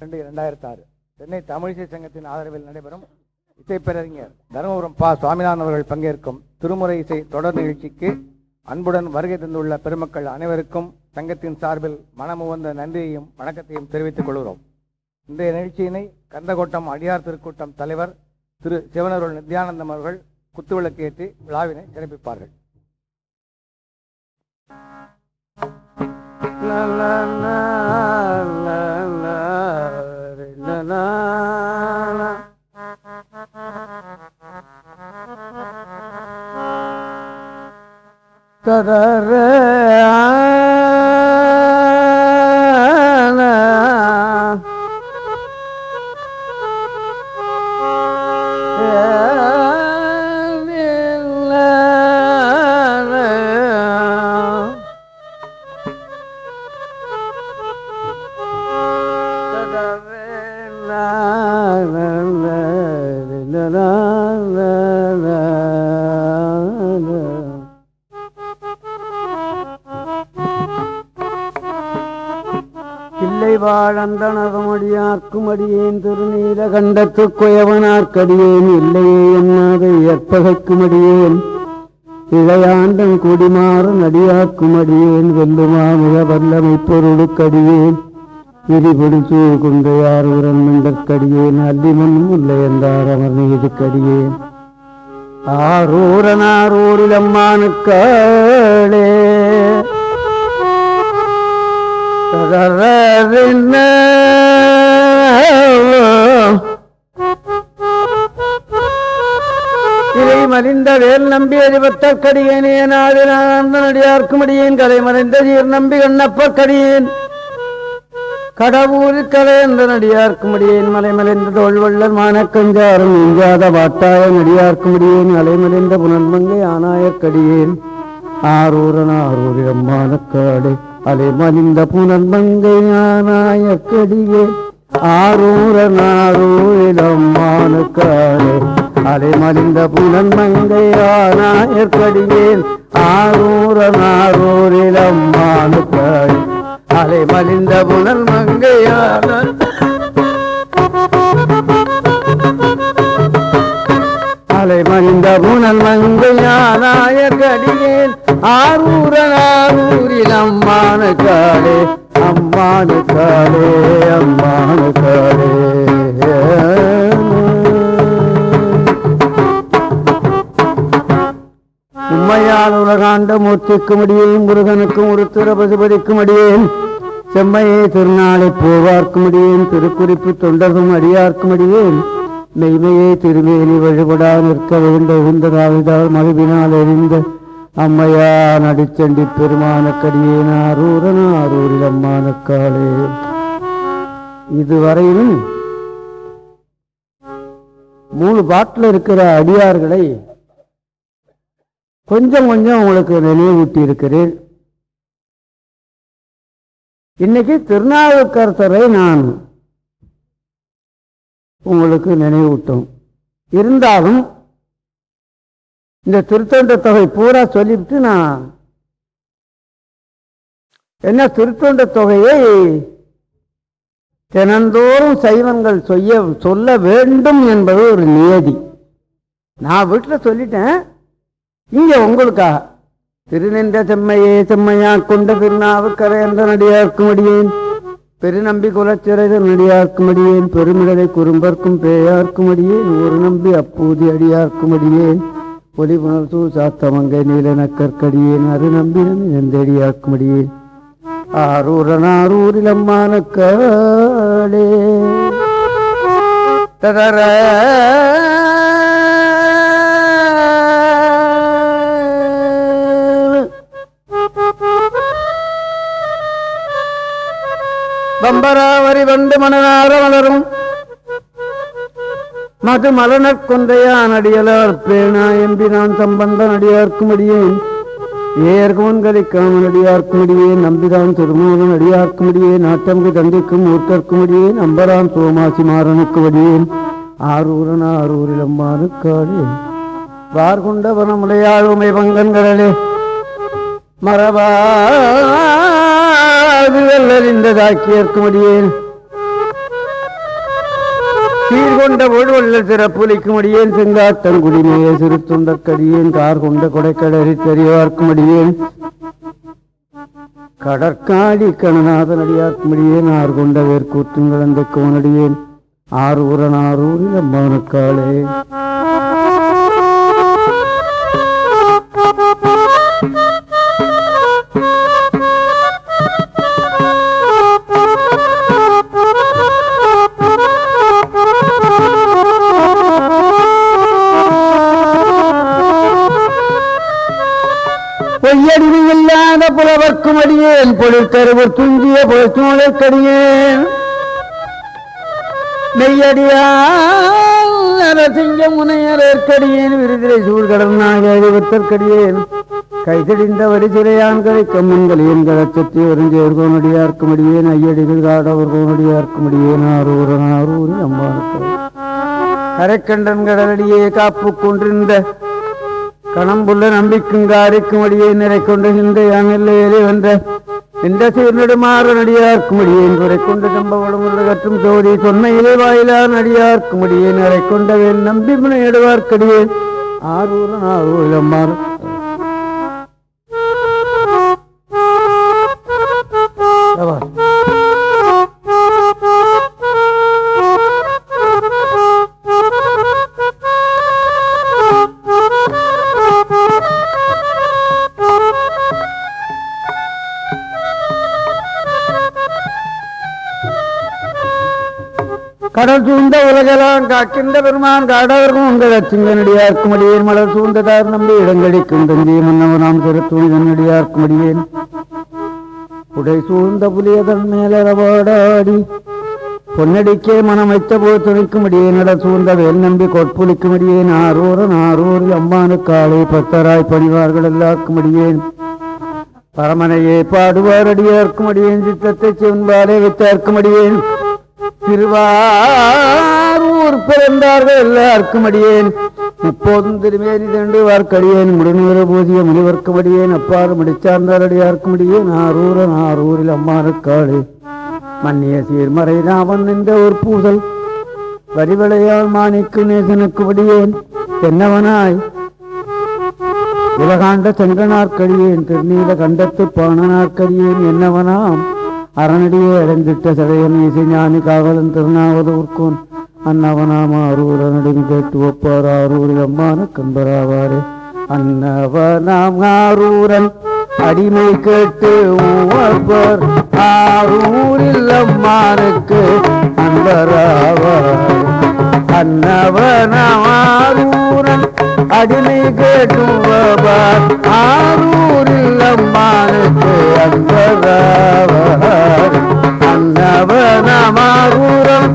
ரெண்டு இரண்டாயிரத்தி ஆறு சென்னை தமிழிசை சங்கத்தின் ஆதரவில் நடைபெறும் இசைப்பேரறிஞர் தருமபுரம் பா. சுவாமிநாதன் அவர்கள் பங்கேற்கும் திருமுறை இசை தொடர் நிகழ்ச்சிக்கு அன்புடன் வருகை தந்துள்ள பெருமக்கள் அனைவருக்கும் சங்கத்தின் சார்பில் மனமுவந்த நன்றியையும் வணக்கத்தையும் தெரிவித்துக் கொள்கிறோம். இன்றைய நிகழ்ச்சியினை கந்தகோட்டம் அடியார் திருக்கூட்டம் தலைவர் திரு. சிவனருள் நித்யானந்தம் அவர்கள் குத்துவிளக்கு ஏற்றி விழாவினை சிறப்பிப்பார்கள். La la la la da da வாழந்தனதும் அடியேன் திருநீல கண்டத்து குயவனார்க்கடியேன் இல்லையே என்னாது ஏற்பகைக்கும் அடியேன் இளையாண்டன் குடிமாறு நடியாக்கும் அடியேன் வெல்லுமா மிக வல்லமை பொருளுக்கடியேன் விதிபிடிச்சு குந்தையார் உரன் மிண்டற்கடியேன். அல்லிமன் இல்லை என்றார் அமர் நீதுக்கடியேன் ஆரூரனாரூரிலம்மானுக்காளே அம்மானுக்காளே. ததரறின மறிந்த வேல் நம்பி அறிவத்தற் கடியேனே அடியேன் கதை மறைந்த நீர் நம்பி கண்ணப்பக்கடியேன் கடியேன் கலை என்ற நடிகார்க்கும் அடியேன் மலைமலைந்த தோல்வள்ளல் மானக்கஞ்சாரம் நீங்காத வாட்டாய நடிகார்க்கும் அடியேன் அலைமலைந்த புனர்மங்கை ஆனாயக்கடியேன் ஆரூரன் ஆரூரில் அம்மானக்காடு அலைமலிந்த புனர்மங்கை ஆனாயக்கடியேன் ஆரூரன் ஆரூரில் அம்மானக்காடு அலைமலிந்த புனர்மங்கை ஆனாயற்கடியேன் ஆரூரன் ஆரூரில் அலை மலிந்த புனல் மங்கையான அலை மலிந்த புனல் மங்கையானாய கடியேன். ஆரூரன் ஆரூரில் அம்மான காலே உலகாண்ட மூர்த்திக்கும் அடியேன் முருகனுக்கும் ஒரு திருபசுபதிக்கும் அடியேன். செம்மையே திருநாளை போவார்க்கும் அடியேன் திருக்குறிப்பு தொண்டர்கும் அடியார்க்கும் அடியேன். மெய்மையே திருமேனி வழிபடா நிற்க வேண்ட உந்ததாவிதால் மகிழ்வினால் எரிந்த அம்மையா நடிச்சண்டி பெருமானக்கடியேன் ஆரூரன் ஆரூரில் அம்மானக்காலே இதுவரையிலும் மூணு பாட்டில் இருக்கிற அடியார்களை கொஞ்சம் கொஞ்சம் உங்களுக்கு நினைவூட்டி இருக்கிறேன். இன்னைக்கு திருநாவுக்கரசரை நான் உங்களுக்கு நினைவூட்டும் இருந்தாலும் இந்த திருத்தொண்ட தொகை பூரா சொல்லிவிட்டு நான் என்ன திருத்தொண்ட தொகையை தினந்தோறும் சைவங்கள் செய்ய சொல்ல வேண்டும் என்பது ஒரு நியதி. நான் வீட்டில் சொல்லிட்டேன். இங்க உங்களுக்காக திருநின்ற செம்மையே செம்மையா கொண்ட திருநாவுக்கரை என்ற நடிகார்க்கும் அடியேன் பெருநம்பி குலச்சிறைதர் நடிகார்க்கும் அடியேன் பெருமிடலை குறும்பர்க்கும் பேயார்க்கும் அடியேன் ஒரு நம்பி அப்பூதி அடியார்க்கும் அடியேன் ஒளி ஒளிபுணர்சூ சாத்தமங்கை நீலனக்கற்கடியேன் அரு நம்பினம் எந்தடியார்க்கும் அடியேன் ஆரூரன் ஆரூரில் அம்மானக்காளே ததர பம்பராவரி வண்டு மனநார வளரும். மது மலனக் கொன்றையான் அடியலார் பேணா எம்பி நான் சம்பந்தன் அடியார்க்கும் அடியேன் ஏர்கோன் கலிக்காமன் அடியார்க்கும் அடியேன். நம்பிதான் திருமூகன் அடியார்க்கும் அடியே நாட்டம்கு தந்தைக்கும் ஊர்க்கற்கும் அடியே நம்பரான் சோமாசி மாறனுக்கு அடியேன். ஆரூரன் ஆரூரில் அம்மானுக்காளே வார்கொண்ட வனமுலையாழுமை மரபா மரபாது வெல்லறிந்ததாக்கியற்கும் அடியேன் சீர்கொண்ட ஒழுவல்ல சிறப்புலிக்கும் அடியேன் செங்காட்டங்குடிமேய சிறு துண்டக்கடியேன் கார் கொண்ட கொடைக்கடறி தெரியவார்க்கும் அடியேன் கடற்காடி கணநாதன் அடியார்க்கும் அடியேன் ஆறு கொண்ட வேர்க்கூற்றும் கலந்த கோனடியேன். ஆரூரன் ஆரூரில் அம்மானுக்காளே பொய்யடிவு புலவர்க்கும் பொழில் பொழிற்கருவர் துஞ்சிய பொழுத்தோழக்கடியேன் மெய்யடியால் நரசிங்க முனையரற்கடியேன் விருதிரை சூழ்கடனாக அறிவத்தற்கடியேன் கைதடிந்த வரிசிறையான் கழிக்கும் மண்களின் கலச்சத்தி வருஞ்சேர்கோன் அடியார்க்கும் அடியேன் ஐயடிகள் காடவர் கோனடியார்க்கும் அடியேன் ஆரூரன் ஆரூரி அம்மானுக்கு அரைக்கண்டன் கடலடியே காப்பு கொண்டிருந்த கணம்புள்ள நம்பிக்கும் காரிக்கும் அடியை நிறை கொண்டு இந்த யானில்லை வென்ற இந்த சீர்நெடுமாறு நடிகார்க்கும் அடியேன் குறை கொண்டு சம்பவம் உள்ள கற்றும் சோதி சொன்மையிலே வாயிலா நடிகார்க்கும் அடியேன் நிறை கொண்டவேன் நம்பி முனையிடுவார்க்கடியேன் ஆரூரன் ஆரூரில் மாறும் பெருமான் காடவர்க்கும் உங்கள் அச்சிங்கனடியார்க்கும் அடியேன். மலர் சூழ்ந்ததார் நம்பி இடங்கடிக்கும் தந்தி மன்னவனாம் சிறுத்துணிதனடியார்க்கும் அடியேன். உடை சூழ்ந்த புலியதன் மேலரவாடாடி பொன்னடிக்கே மனம் வைத்த போது துணிக்கும் அடியே நட சூழ்ந்த வேல் நம்பி கொட்புலிக்கும் அடியேன். ஆரூரன் ஆரூரில் அம்மானுக்காலை பத்தராய் பணிவார்கள் எல்லாருக்கும் அடியேன். பரமனையே பாடுவார் அடியார்க்கும் அடியேன். சித்தத்தை செவன்பாலே வைத்தார்க்கும் அடியேன். திருவாரூர் பிறந்தார்கள் எல்லாருக்கும் அடியேன் இப்போதும் திருமேனி தண்டு வார்க்கடியேன். முடநூறு போதிய முனிவர்க்கும் அடியேன் அப்பாறு முடிச்சார்ந்தார் அடியார்க்கும் அடியேன் ஆரூர ஆரூரில் அம்மானுக்காளே மன்னிய சீர்மறை ராமன் என்ற ஒரு பூசல். வரிவளையால் மாணிக்கு நேசனுக்கு அடியேன் என்னவனாய் உலகாண்ட செங்கனார்க்கடியேன். திருநீல கண்டத்து பாணனார்க்கடியேன். என்னவனாம்? அரணடியே அடைந்திட்ட சதையன் இசை ஞானி காவலன் திருநாவலூர்கோன். அன்னவனாம் ஆரூரனடின் கேட்டு ஒப்பார் அரூரில் அம்மான கண்பராவாரே அன்னவனாம் ஆரூரன் அடிமை கேட்டு ஒப்பார் ஆரூரில் அம்மானுக்கு கண்பராவார் அன்னவனாம் ஆரூரன் அடிமை கேட்டு ஒப்பார் ஆரூரில் அம்மானுக்கு அன்பராவார் அன்னவனமாரூரன்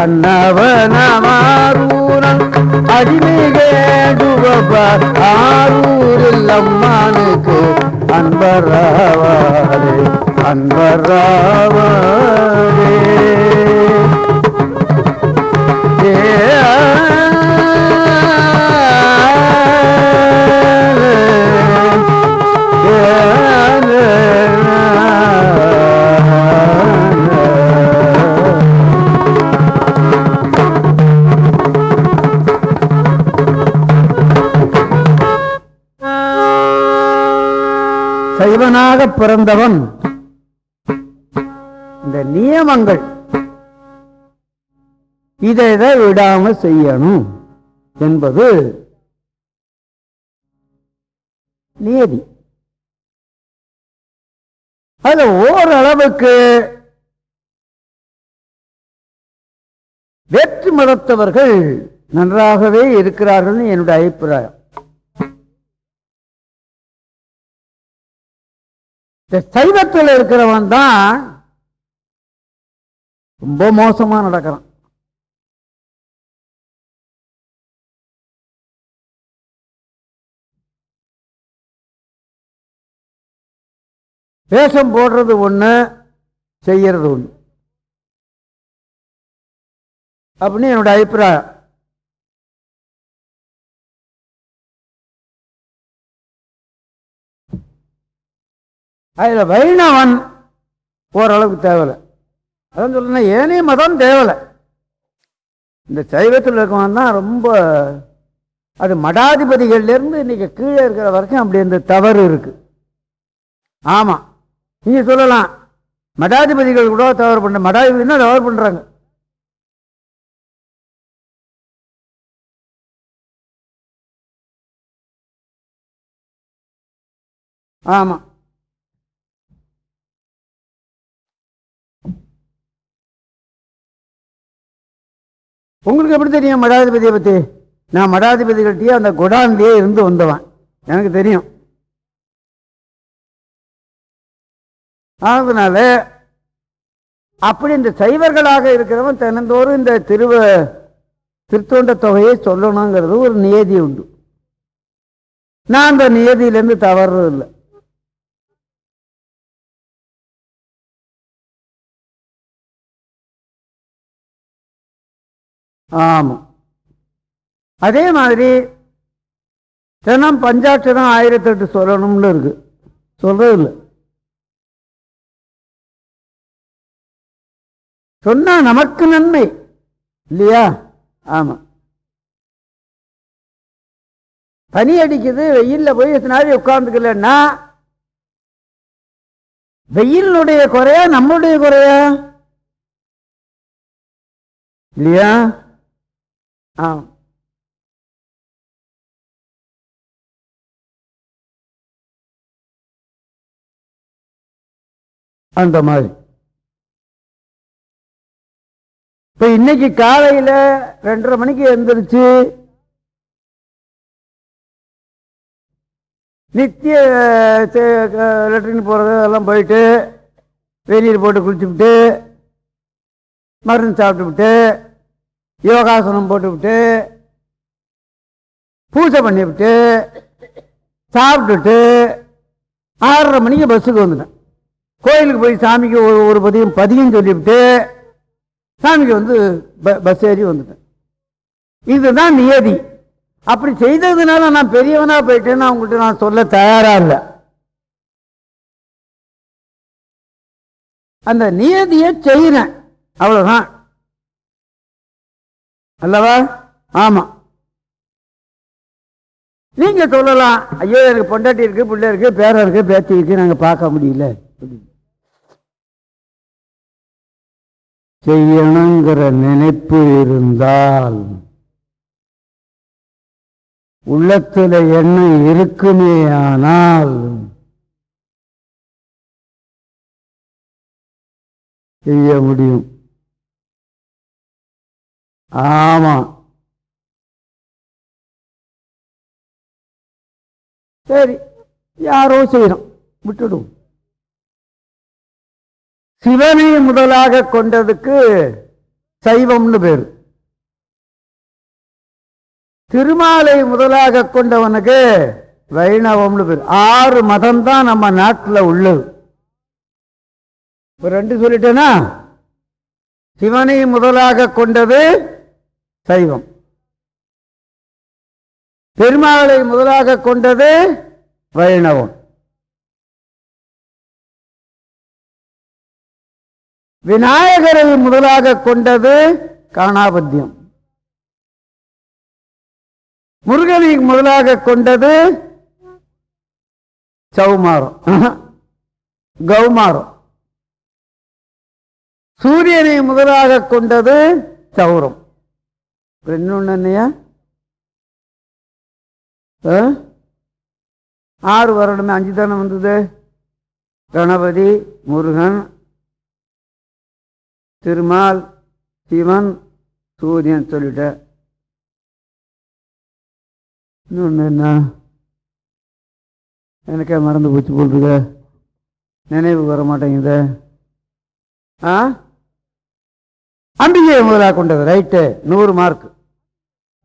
அன்னவனமாரூரன் அடிமை கேட்டுவார் ஆரூரில் அம்மானுக்கு அன்பராவாரே. அன்பராவாரே சைவனாக பிறந்தவன். இந்த நியமங்கள். இதை இதை விடாம செய்யணும் என்பது நியதி. அது ஓரளவுக்கு வேற்று மதத்தவர்கள் நன்றாகவே இருக்கிறார்கள் என்னுடைய அபிப்பிராயம். இந்த சைவத்தில் இருக்கிறவன் தான் ரொம்ப மோசமாக நடக்கிறான். வேஷம் போடுறது ஒன்று செய்யறது ஒன்று அப்படின்னு என்னோட அபிப்பிராயம். அதில் வைணவன் ஓரளவுக்கு தேவலை. அதான் சொல்லணும் ஏனைய மதம் தேவலை. இந்த சைவத்தில் இருக்கவன் தான் ரொம்ப அது மடாதிபதிகள்லேருந்து இன்றைக்கி இன்னைக்கு கீழே இருக்கிற வரைக்கும் அப்படி இந்த தவறு இருக்குது ஆமாம் நீங்கள் சொல்லலாம் மடாதிபதிகள் கூட தவறு பண்ண மடாதிபதினா தவறு பண்ணுறாங்க ஆமாம் உங்களுக்கு எப்படி தெரியும் மடாதிபதியை பற்றி நான் மடாதிபதிகள்கிட்டயே அந்த குடாந்தியே இருந்து வந்தவன். எனக்கு தெரியும். அதனால அப்படி இந்த சைவர்களாக இருக்கிறவன் தினந்தோறும் இந்த திருவ திருத்தொண்ட தொகையை சொல்லணுங்கிறது ஒரு நியதி உண்டு. நான் அந்த நியதியிலேருந்து தவறுறது இல்லை ஆமாம் அதே மாதிரி தினம் பஞ்சாட்சரம் ஆயிரத்தெட்டு சொல்லணும்னு இருக்கு. சொல்றது இல்லை சொன்னா நமக்கு நன்மை. இல்லையா? ஆமா. பனி அடிக்குது வெயில்ல போய் எத்தனை நாள் உட்கார்ந்துக்கலன்னா வெயிலுடைய குறையா நம்மளுடைய குறையா? இல்லையா? ஆ அந்த மாதிரி. இப்ப இன்னைக்கு காலையில ரெண்டரை மணிக்கு எந்திரிச்சு நித்திய லெட்ரின் போறது அதெல்லாம் போயிட்டு வெளியில் போட்டு குளிச்சுவிட்டு மருந்து சாப்பிட்டுவிட்டு யோகாசனம் போட்டுவிட்டு பூஜை பண்ணிவிட்டு சாப்பிட்டுட்டு ஆறரை மணிக்கு பஸ்ஸுக்கு வந்துட்டேன். கோயிலுக்கு போய் சாமிக்கு ஒரு ஒரு பதியம் பதியும் சொல்லிவிட்டு சாமிக்கு வந்து ப- பஸ் ஏறி வந்துட்டேன். இதுதான் நியதி. அப்படி செய்ததுனால நான் பெரியவனாக போயிட்டேன்னு அவங்கள்ட்ட நான் சொல்ல தயாராக இல்லை. அந்த நியதியை செய்கிறேன் அவ்வளோதான் அல்லவா? ஆமா. நீங்க சொல்லலாம் ஐயோ எனக்கு பொண்டாட்டி இருக்கு பிள்ளை இருக்கு பேர இருக்கு பேத்தி இருக்கு நாங்க பார்க்க முடியல. செய்யணுங்கிற நினைப்பு இருந்தால் உள்ளத்துல எண்ணம் இருக்குமே ஆனால் செய்ய முடியும். ஆமாம் சரி யாரோ செய்கிறோம் விட்டுடும் சிவனை முதலாக கொண்டதுக்கு சைவம்னு பேர். திருமாலை முதலாக கொண்டவனுக்கு வைணவம்னு பேர். ஆறு மதம் தான் நம்ம நாட்டில் உள்ளது. இப்போ ரெண்டு சொல்லிட்டேனா? சிவனை முதலாக கொண்டது சைவம். பெருமாளை முதலாக கொண்டது வைணவம். விநாயகரை முதலாக கொண்டது காணாபத்தியம். முருகனை முதலாக கொண்டது சௌமாரம். கௌமாரம். சூரியனை முதலாக கொண்டது சௌரம். இன்னொன்று என்னையா ஆ? ஆறு வருடமே அஞ்சு தானே வந்தது? கணபதி முருகன் திருமால் சிவன் சூரியன் சொல்லிட்ட. இன்னொன்று என்ன? எனக்கே மறந்து போச்சு போட்டுருக்க நினைவு வர மாட்டேங்குது. ஆ? அம்பிகையை முதலாக கொண்டது. ரைட்டு. நூறு மார்க்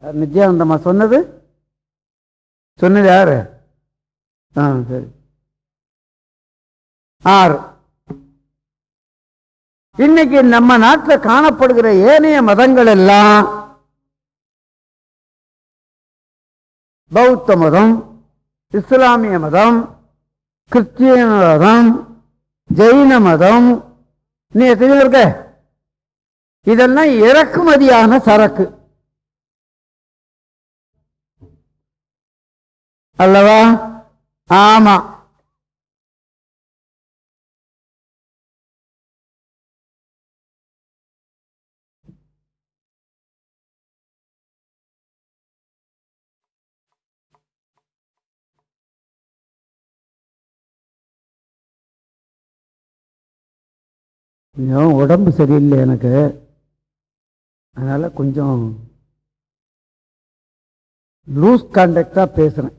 நித்யானந்தம்மா சொன்னது? சொன்னது யாரு? ஆ சரி. ஆறு. இன்னைக்கு நம்ம நாட்டில் காணப்படுகிற ஏனைய மதங்கள் எல்லாம் பௌத்த மதம் இஸ்லாமிய மதம் கிறிஸ்டியன் மதம் ஜெயின மதம். நீ எத்தனை இருக்க இதெல்லாம் இறக்குமதியான சரக்கு. அல்லவா? ஆமா. கொஞ்சம் உடம்பு சரியில்லை எனக்கு. அதனால் கொஞ்சம் லூஸ் கான்டாக்டாக பேசுகிறேன்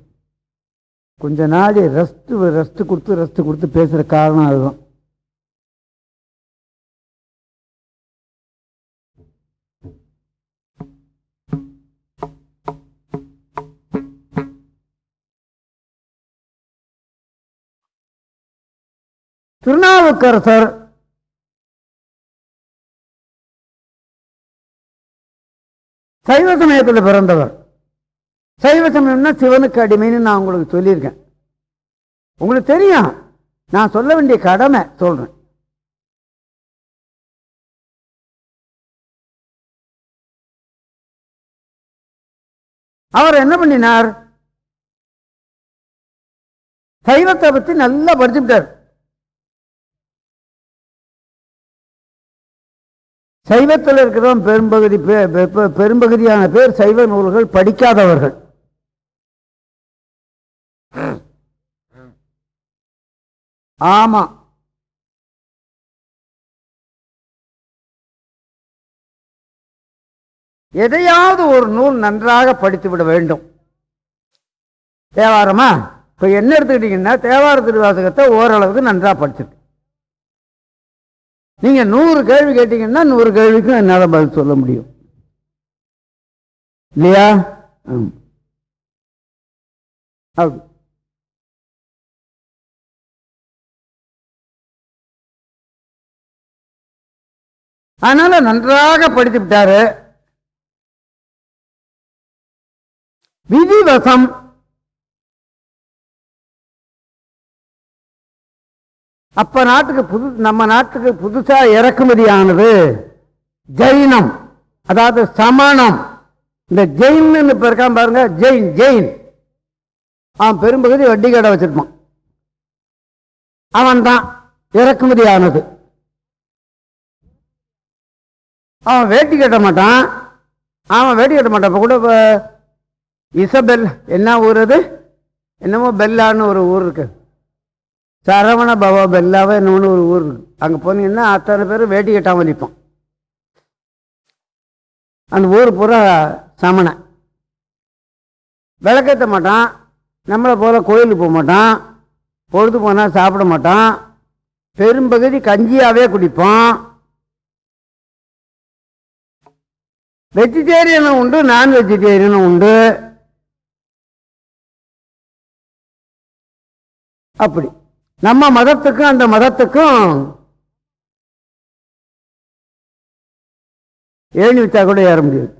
கொஞ்ச நாள் ரெஸ்ட் ரெஸ்ட் கொடுத்து ரெஸ்ட் கொடுத்து பேசுகிற காரணம் அதுதான். திருநாவுக்கரசர் சைவ சமயத்தில் பிறந்தவர். சைவ சமயம்னா சிவனுக்கு அடிமைன்னு நான் உங்களுக்கு சொல்லியிருக்கேன். உங்களுக்கு தெரியும். நான் சொல்ல வேண்டிய கடமை சொல்றேன். அவர் என்ன பண்ணினார்? சைவத்தை பத்தி நல்லா படிச்சுட்டார் சைவத்தில் இருக்கிறவன் பெரும்பகுதி பே- பெ- பெரும்பகுதியான பேர் சைவ நூல்கள் படிக்காதவர்கள். ஆமா. எதையாவது ஒரு நூல் நன்றாக படித்து விட வேண்டும். தேவாரமா? இப்ப என்ன எடுத்துக்கிட்டீங்கன்னா தேவார திருவாசகத்தை ஓரளவுக்கு நன்றா படிச்சிருக்கு நீங்க நூறு கேள்வி கேட்டீங்கன்னா நூறு கேள்விக்கும் என்னால பதில் சொல்ல முடியும். இல்லையா? ஆம். அப்படி அதனால நன்றாக படித்து விட்டாரு. விதிவசம். அப்ப நாட்டுக்கு புது நம்ம நாட்டுக்கு புதுசா இறக்குமதியானது ஜெயினம். அதாவது சமணம். இந்த ஜெயின் இப்போ இருக்கான் பாருங்க ஜெயின் ஜெயின். அவன் பெரும்பகுதி வட்டி கடை வச்சிருப்பான். அவன் தான் இறக்குமதியானது. அவன் வேட்டி கட்ட மாட்டான். அவன் வேட்டி கட்ட மாட்டான். இப்போ கூட இப்போ இசபெல் என்ன ஊர் அது? என்னமோ பெல்லான்னு ஒரு ஊர் இருக்கு. சரவண பவா பெல்லாவோ என்னமோன்னு ஒரு ஊர் இருக்கு. அங்கே போனீங்கன்னா அத்தனை பேர் வேட்டி கட்டாமல் நிற்பான் அந்த ஊர் பூரா சமண விளக்கேற்ற மாட்டான். நம்மளை போல கோயிலுக்கு போக மாட்டான். பொழுது போனால் சாப்பிட மாட்டான். பெரும்பகுதி கஞ்சியாகவே குடிப்பான். வெஜிடேரியனும் உண்டு நான் வெஜிடேரியனும் உண்டு. அப்படி. நம்ம மதத்துக்கும் அந்த மதத்துக்கும் ஏணி வச்சா கூட ஏற முடியாது.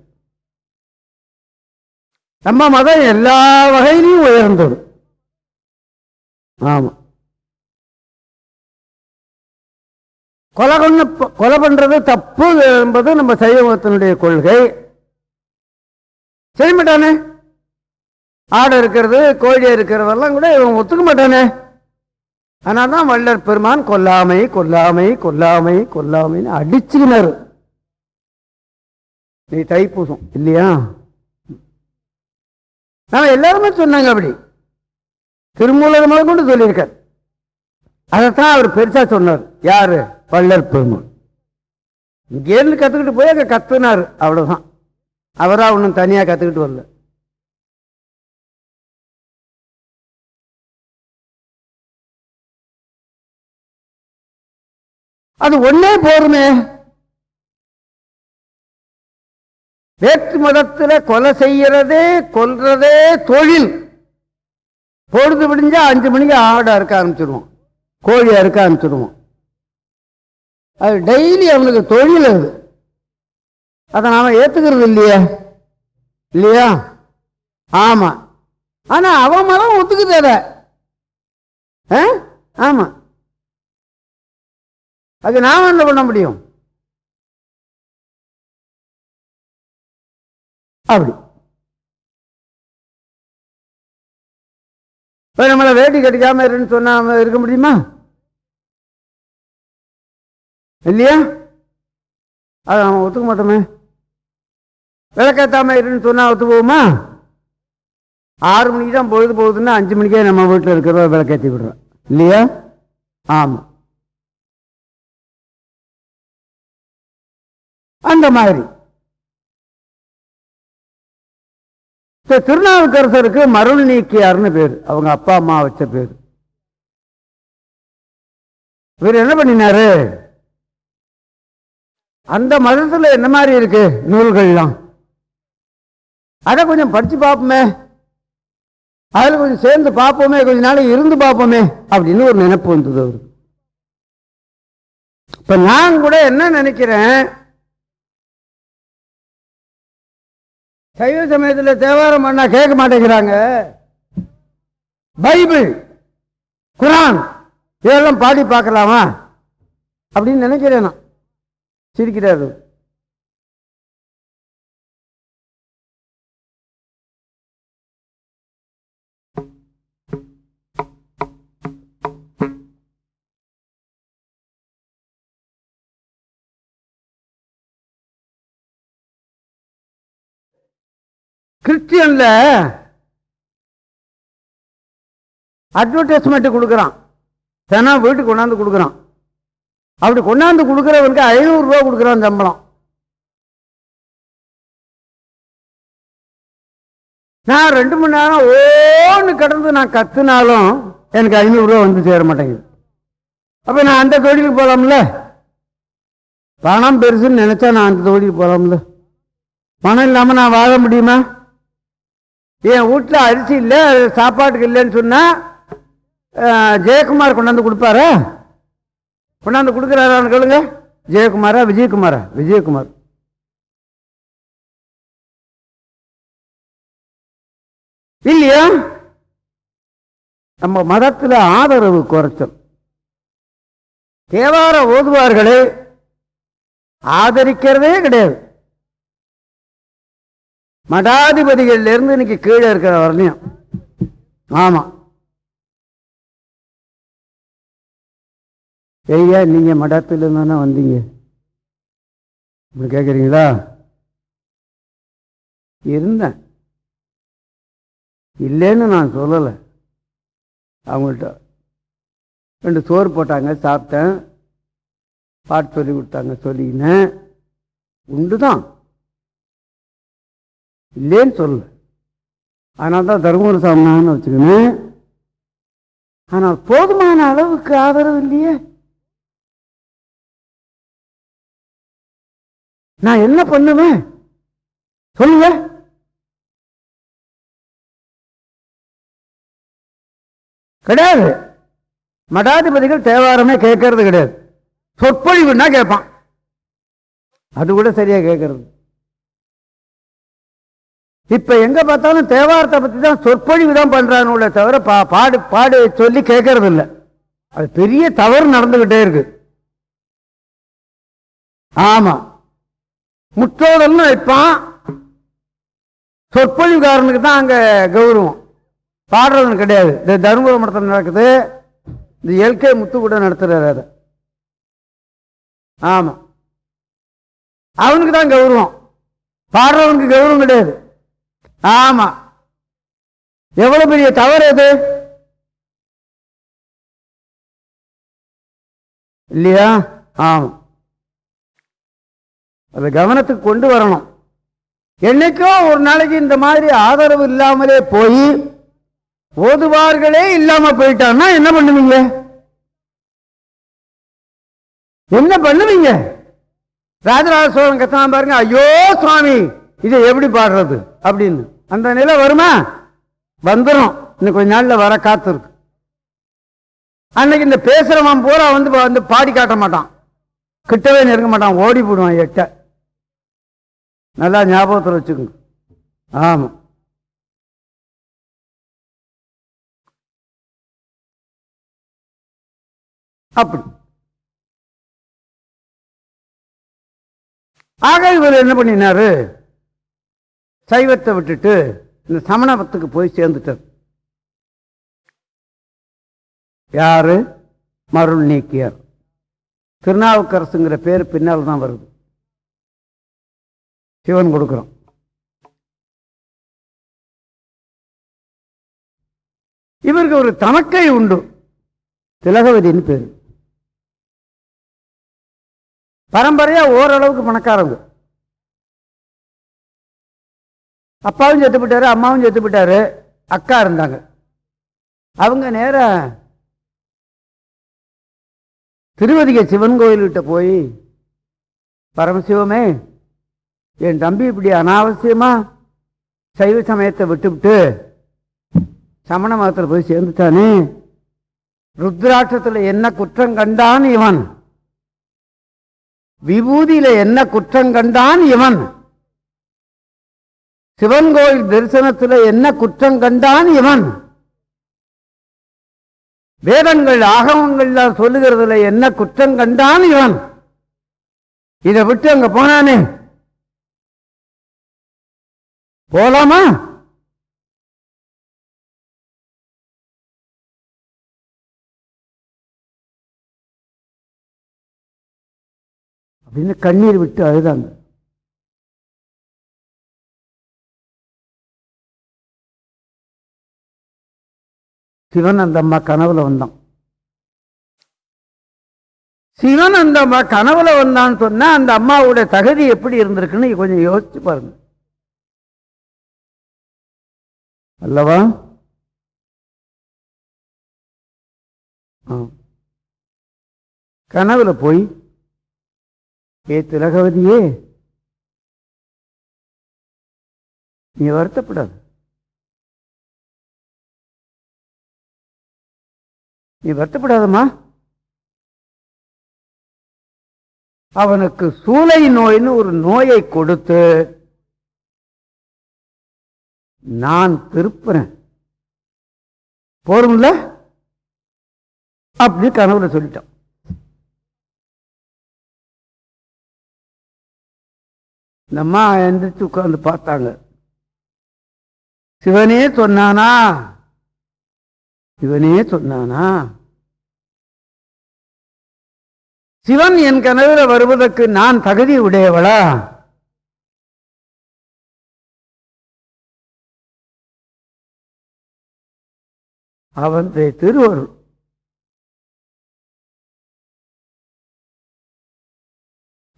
நம்ம மதம் எல்லா வகையிலையும் உயர்ந்தது. ஆமா. கொலை கொண்டு கொலை பண்றது தப்பு என்பது நம்ம சைவத்தினுடைய கொள்கை. செய்ய மாட்டானே. ஆடு இருக்கிறது கோழி இருக்கிறதெல்லாம் கூட இவன் ஒத்துக்க மாட்டானே. ஆனால் தான் வள்ளர் பெருமான் கொல்லாமை கொல்லாமை கொல்லாமை கொல்லாமைன்னு அடிச்சுக்கினாரு. நீ தைப்பூசம் இல்லையா? நான் எல்லாருமே சொன்னாங்க அப்படி. திருமூலர் முதல் கொண்டு சொல்லியிருக்கார். அதைத்தான் அவர் பெருசா சொன்னார். யாரு? பள்ளர் பெருமான் இங்கேருந்து கற்றுக்கிட்டு போய் அங்கே கத்துனார். அவ்வளோதான் அவராக ஒன்றும் தனியாக கற்றுக்கிட்டு வரல. அது ஒன்னே போருமே. வேற்று மதத்தில் கொலை செய்யறதே கொல்றதே தொழில். பொழுது விடிஞ்சா அஞ்சு மணிக்கு ஆடை அறுக்க ஆரம்பிச்சிடுவோம் கோழி அறுக்க ஆரம்பிச்சிடுவோம் அது டெய்லி அவனுக்கு தொழில் அது. அதை நாம் ஏற்றுக்கிறது இல்லையா? இல்லையா? ஆமா. ஆனால் அவன் மரம் ஒத்துக்குது அதை. ஆ? ஆமாம் அது நாம் என்ன பண்ண முடியும்? அப்படி. இப்போ நம்மளை வேட்டி கட்டிக்காமல் இருன்னு சொன்னால் இருக்க முடியுமா? இல்லையா? அதை நம்ம ஒத்துக்க மாட்டோமே விளக்கத்தாம இருன்னு சொன்னா ஒத்து ஆறு மணிக்கு தான் பொழுது போகுதுன்னா அஞ்சு மணிக்கே நம்ம வீட்டில் இருக்கிற விளக்கேற்றி விடுறோம் இல்லையா? ஆமா. அந்த மாதிரி. திருநாவுக்கரசருக்கு மருள் நீக்கியார்னு பேர். அவங்க அப்பா அம்மா வச்ச பேர். இவர் என்ன பண்ணினாரு? அந்த மதத்தில் என்ன மாதிரி இருக்கு? நூல்கள்லாம். அதை கொஞ்சம் படித்து பார்ப்போமே. அதில் கொஞ்சம் சேர்ந்து பார்ப்போமே கொஞ்ச நாள் இருந்து பார்ப்போமே அப்படின்னு ஒரு நினைப்பு வந்தது அவருக்கு. இப்போ நான் கூட என்ன நினைக்கிறேன்? சைவ சமயத்தில் தேவாரம் பண்ணா கேட்க மாட்டேங்கிறாங்க. பைபிள் குரான் இதெல்லாம் பாடி பார்க்கலாமா? அப்படின்னு நினைக்கிறேன் நான். சிரிக்கிறார்கள். கிறிஸ்டியன்ல அட்வர்டைஸ்மெண்ட் கொடுக்குறான். தினம் வீட்டுக்கு கொண்டாந்து கொடுக்குறான். அப்படி கொண்டாந்து கொடுக்குறவனுக்கு ஐநூறு ரூபா கொடுக்குறான் சம்பளம். நான் ரெண்டு மணி நேரம் ஓன்னு கடந்து நான் கத்துனாலும் எனக்கு ஐநூறு ரூபா வந்து சேர மாட்டேங்குது. அப்ப நான் அந்த தொழிலுக்கு போலாம்ல? பணம் பெருசுன்னு நினைச்சா நான் அந்த தொழிலுக்கு போலாம்ல? பணம் இல்லாம நான் வாழ முடியுமா? என் வீட்டில் அரிசி இல்லை சாப்பாட்டுக்கு இல்லைன்னு சொன்னா ஜெயக்குமார் கொண்டாந்து கொடுப்பாரா? கொண்டாந்து கொடுக்குறாரான்னு கேளுங்க? ஜெயக்குமாரா விஜயகுமாரா? விஜயகுமார். இல்லையா? நம்ம மதத்துல ஆதரவு குறைச்சல். தேவார ஓதுவார்களே ஆதரிக்கிறதே கிடையாது. மடாதிபதிகள்ல இருந்து இன்னைக்கு கீழே இருக்கிற வரலையும் ஆமா. ஐயா நீங்கள் மடத்தில் தானே வந்தீங்க? இப்படி கேட்குறீங்களா இருந்தேன். இல்லைன்னு நான் சொல்லலை. அவங்கள்ட்ட ரெண்டு சோறு போட்டாங்க சாப்பிட்டேன். பாட்டு சொல்லி கொடுத்தாங்க சொல்லிக்கினேன். உண்டு தான் இல்லைன்னு சொல்லல. அதனால தான் தருமபுரி சாமினான்னு வச்சுக்கணும் ஆனால் போதுமான அளவுக்கு ஆதரவு இல்லையே. நான் என்ன பண்ணுவேன்? சொல்லுங்க. கிடையாது. மடாதிபதிகள் தேவாரமே கேட்கறது கிடையாது. சொற்பொழிவுன்னா கேட்பான். அது கூட சரியா கேட்கறது. இப்ப எங்க பார்த்தாலும் தேவாரத்தை பத்தி தான் சொற்பொழிவு தான் பண்றானுங்களே தவிர பா- பாடு பாடு சொல்லி கேட்கறது இல்லை அது பெரிய தவறு நடந்துகிட்டே இருக்கு. ஆமா. முற்றோதல்னு வைப்பான். சொற்பொழிவுக்காரனுக்கு தான் அங்கே கௌரவம். பாடுறவனுக்கு கிடையாது. இந்த தருமபுரம் மடத்தில் நடக்குது. இந்த எல்கே முத்து கூட நடத்துகிறார் அதை. ஆமாம் அவனுக்கு தான் கௌரவம். பாடுறவனுக்கு கௌரவம் கிடையாது. ஆமாம் எவ்வளோ பெரிய தவறு அது? இல்லையா? ஆமாம் அதை கவனத்துக்கு கொண்டு வரணும். என்னைக்கோ ஒரு நாளைக்கு இந்த மாதிரி ஆதரவு இல்லாமலே போய் ஓதுவார்களே இல்லாம போயிட்டான்னா என்ன பண்ணுவீங்க? என்ன பண்ணுவீங்க? ராஜராஜ சோழன் கத்தனா பாருங்க ஐயோ சுவாமி இதை எப்படி பாடுறது? அப்படின்னு. அந்த நிலை வருமா? வந்துடும் இன்னும் கொஞ்ச நாள்ல வர காத்து இருக்கு. அன்னைக்கு இந்த பேசுறவன் பூரா வந்து வந்து பாடி காட்ட மாட்டான். கிட்டவே நெருங்க மாட்டான். ஓடி போடுவான் எட்ட. நல்லா ஞாபகத்தில் வச்சுக்கோங்க. ஆமாம் அப்படி. ஆக இவர் என்ன பண்ணினாரு? சைவத்தை விட்டுட்டு இந்த சமணத்துக்கு போய் சேர்ந்துட்டார். யாரு? மருள் நீக்கியார். திருநாவுக்கரசுங்கிற பேர் பின்னால் தான் வருது. சிவன் கொடுக்குறோம் இவருக்கு ஒரு தமக்கை உண்டு. திலகவதின்னு பேர். பரம்பரையா ஓரளவுக்கு பணக்காரங்க. அப்பாவும் செத்து போயிட்டாரு அம்மாவும் செத்து போயிட்டாரு அக்கா இருந்தாங்க. அவங்க நேர திருவதிகை சிவன் கோயில்கிட்ட போய் பரமசிவமே என் தம்பி இப்படி அனாவசியமா சைவ சமயத்தை விட்டுவிட்டு சமண மதத்தில் போய் சேர்ந்துட்டானே? ருத்ராட்சத்தில் என்ன குற்றம் கண்டான் இவன்? விபூதியில என்ன குற்றம் கண்டான் இவன்? சிவன் கோயில் தரிசனத்தில் என்ன குற்றம் கண்டான் இவன்? வேதங்கள் ஆகமங்கள்லாம் சொல்லுகிறதுல என்ன குற்றம் கண்டான் இவன்? இதை விட்டு அங்க போனானே? போலாமா? அப்படின்னு கண்ணீர் விட்டு அழுதாங்க. சிவன் அந்த அம்மா கனவுல வந்தான். சிவன் அந்த அம்மா கனவுல வந்தான்னு சொன்னா அந்த அம்மாவுடைய தகுதி எப்படி இருந்திருக்குன்னு கொஞ்சம் யோசிச்சு பாருங்க. அல்லவா? ஆ. கனவுல போய் ஏ திலகவதியே நீ வருத்தப்படாது. நீ வருத்தப்படாதம்மா. அவனுக்கு சூளை நோய்னு ஒரு நோயை கொடுத்து நான் திருப்புறேன். போரும்ல? அப்படி கனவுல சொல்லிட்டோம் இந்த அம்மா எந்திரிச்சு உட்கார்ந்து பார்த்தாங்க. சிவனே சொன்னானா? சிவனே சொன்னானா? சிவன் என் கனவுல வருவதற்கு நான் தகுதி உடையவளா? அவன் திருவருள்.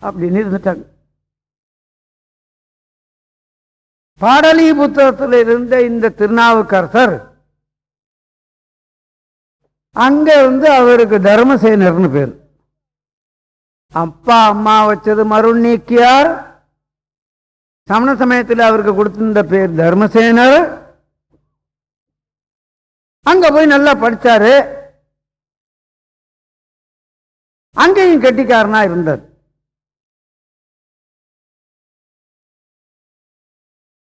அப்படின்னு இருந்துட்டாங்க பாடலி புத்தகத்தில் இருந்த இந்த திருநாவுக்கரசர் அங்க இருந்து அவருக்கு தர்மசேனர்னு பேர். அப்பா அம்மா வச்சது மருள் நீக்கியார். சமண சமயத்தில் அவருக்கு கொடுத்திருந்த பேர் தர்மசேனர். அங்க போய் நல்லா படித்தார் அங்கேயும் கெட்டிக்காரனா இருந்தார்.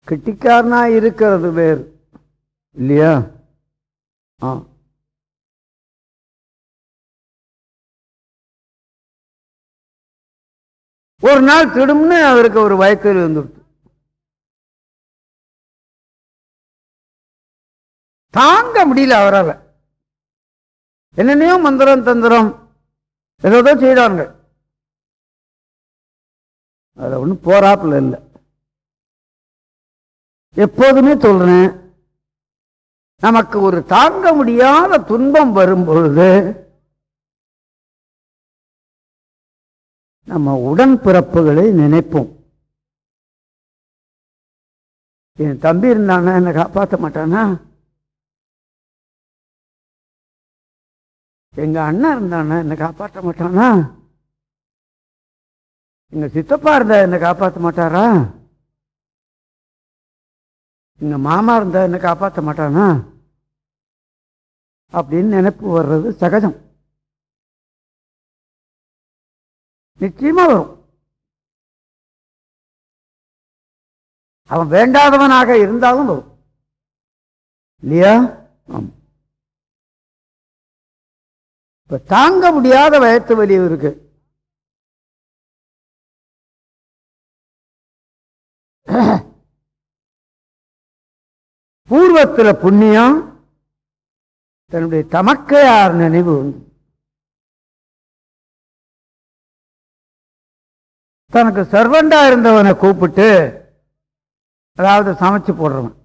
கெட்டிக்காரனா இருக்கிறது வேறு. இல்லையா? ஆ. ஒரு நாள் திடும்னு அவருக்கு ஒரு வயக்கறி வந்துடுச்சு. தாங்க முடியல அவரால். என்னென்னையோ மந்திரம் தந்திரம் ஏதோ செய்தாங்க அதில் ஒன்றும் போராப்பில் இல்லை. எப்போதுமே சொல்கிறேன் நமக்கு ஒரு தாங்க முடியாத துன்பம் வரும் பொழுது நம்ம உடன் பிறப்புகளை நினைப்போம். என் தம்பி இருந்தானா என்னை காப்பாற்ற மாட்டானா? எங்கள் அண்ணன் இருந்தானா? என்னை காப்பாற்ற மாட்டானா? எங்கள் சித்தப்பா இருந்தா என்னை காப்பாற்ற மாட்டாரா? எங்கள் மாமா இருந்தா என்னை காப்பாற்ற மாட்டானா? அப்படின்னு நினைப்பு வர்றது சகஜம். நிச்சயமா வரும். அவன் வேண்டாதவனாக இருந்தாலும் வரும். இல்லையா? ஆமாம் இப்போ தாங்க முடியாத வயத்து வலி இருக்கு. பூர்வத்தில் புண்ணியம் தன்னுடைய தமக்கையார் நினைவு உண்டு. தனக்கு சர்வண்டா இருந்தவனை கூப்பிட்டு அதாவது சமைச்சு போடுறவன்.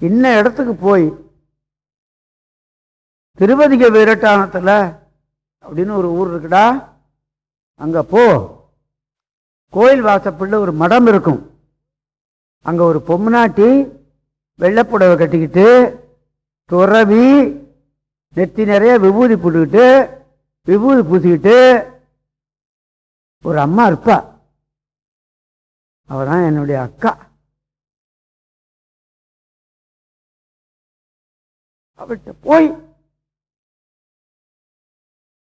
இன்ன இடத்துக்கு போய் திருவதிக வீரட்டானத்தில் அப்படின்னு ஒரு ஊர் இருக்குடா அங்கே போ. கோயில் வாசப்பள்ள ஒரு மடம் இருக்கும். அங்கே ஒரு பொம்னாட்டி வெள்ளைப்புடவை கட்டிக்கிட்டு துறவி நெத்தி நிறைய விபூதி போட்டுக்கிட்டு விபூதி பூசிக்கிட்டு ஒரு அம்மா இருப்பா. அவதான் என்னுடைய அக்கா. அவர்கிட்ட போய்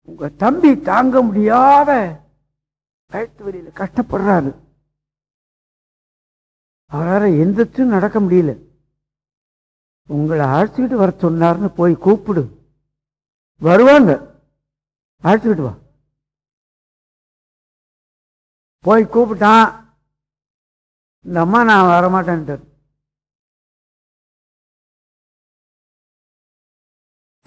உங்க தம்பி தாங்க முடியாத கழுத்து வழியில கஷ்டப்படுறாரு. அவரால் எந்திரிச்சும் நடக்க முடியல. உங்களை அழைச்சிக்கிட்டு வர சொன்னார்னு போய் கூப்பிடு. வருவாங்க. அழைச்சிக்கிட்டு வா. போய் கூப்பிட்டான். இந்த அம்மா நான் வரமாட்டேன்ட்டு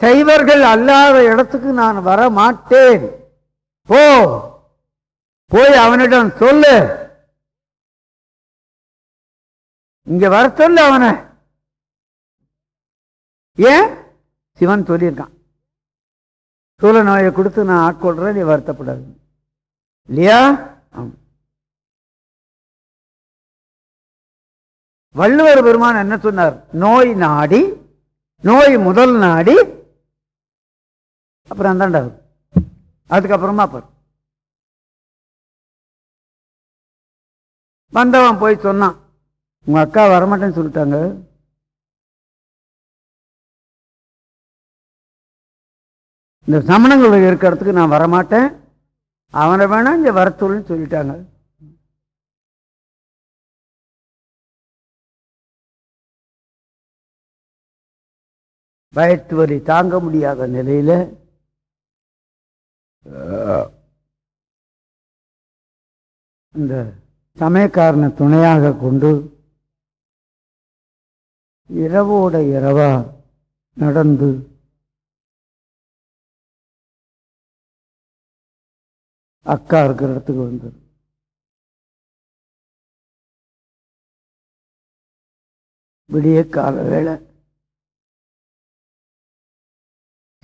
சைவர்கள் அல்லாத இடத்துக்கு நான் வர மாட்டேன் போ. போய் அவனிடம் சொல்லு. இங்க வர சொல்லு அவனை. ஏன்? சிவன் சொல்லியிருக்கான். சூழ நோயை கொடுத்து நான் ஆட்கொள்றேன் நீ வருத்தப்படாது. இல்லையா? வள்ளுவர் பெருமான் என்ன சொன்னார்? நோய் நாடி நோய் முதல் நாடி அப்புறம் அந்தாண்டா அதுக்கப்புறமா பாரு. வந்தவன் போய் சொன்னான் உங்க அக்கா வரமாட்டேன்னு சொல்லிட்டாங்க. இந்த சமணங்கள் இருக்கிற இடத்துக்கு நான் வரமாட்டேன். அவனை வேணா இங்க வர சொல்லுன்னு சொல்லிட்டாங்க. வயிற்று வலி தாங்க முடியாத நிலையில இந்த சமயக்காரனை துணையாக கொண்டு இரவோட இரவா நடந்து அக்கா இருக்கிற இடத்துக்கு வந்தது விடிய கால வேலை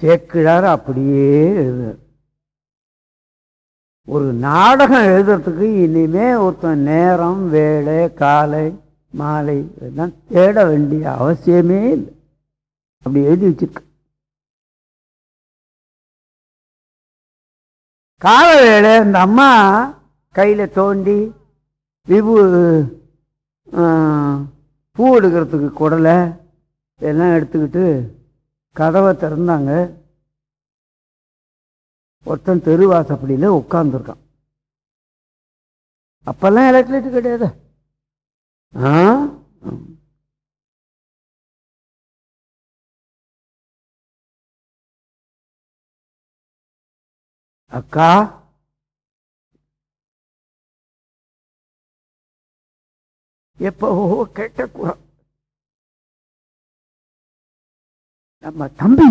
சேக்கிழார் அப்படியே எழுதுறார் ஒரு நாடகம் எழுதுறதுக்கு இனிமே ஒருத்தன் நேரம் வேலை காலை மாலை இதெல்லாம் தேட வேண்டிய அவசியமே இல்லை. அப்படி எழுதி வச்சிருக்க. கால வேலை இந்த அம்மா கையில் தோண்டி விபு பூ எடுக்கிறதுக்கு குடலை எல்லாம் எடுத்துக்கிட்டு கதவை திறந்தாங்க. ஒருத்தன் தெருவாசப்படியில் உட்காந்துருக்கான் அப்பெல்லாம் எலக்ட்ரிசிட்டி கிடையாது. ஆ? அக்கா? எப்போ கேட்டக்கூடாது நம்ம தம்பி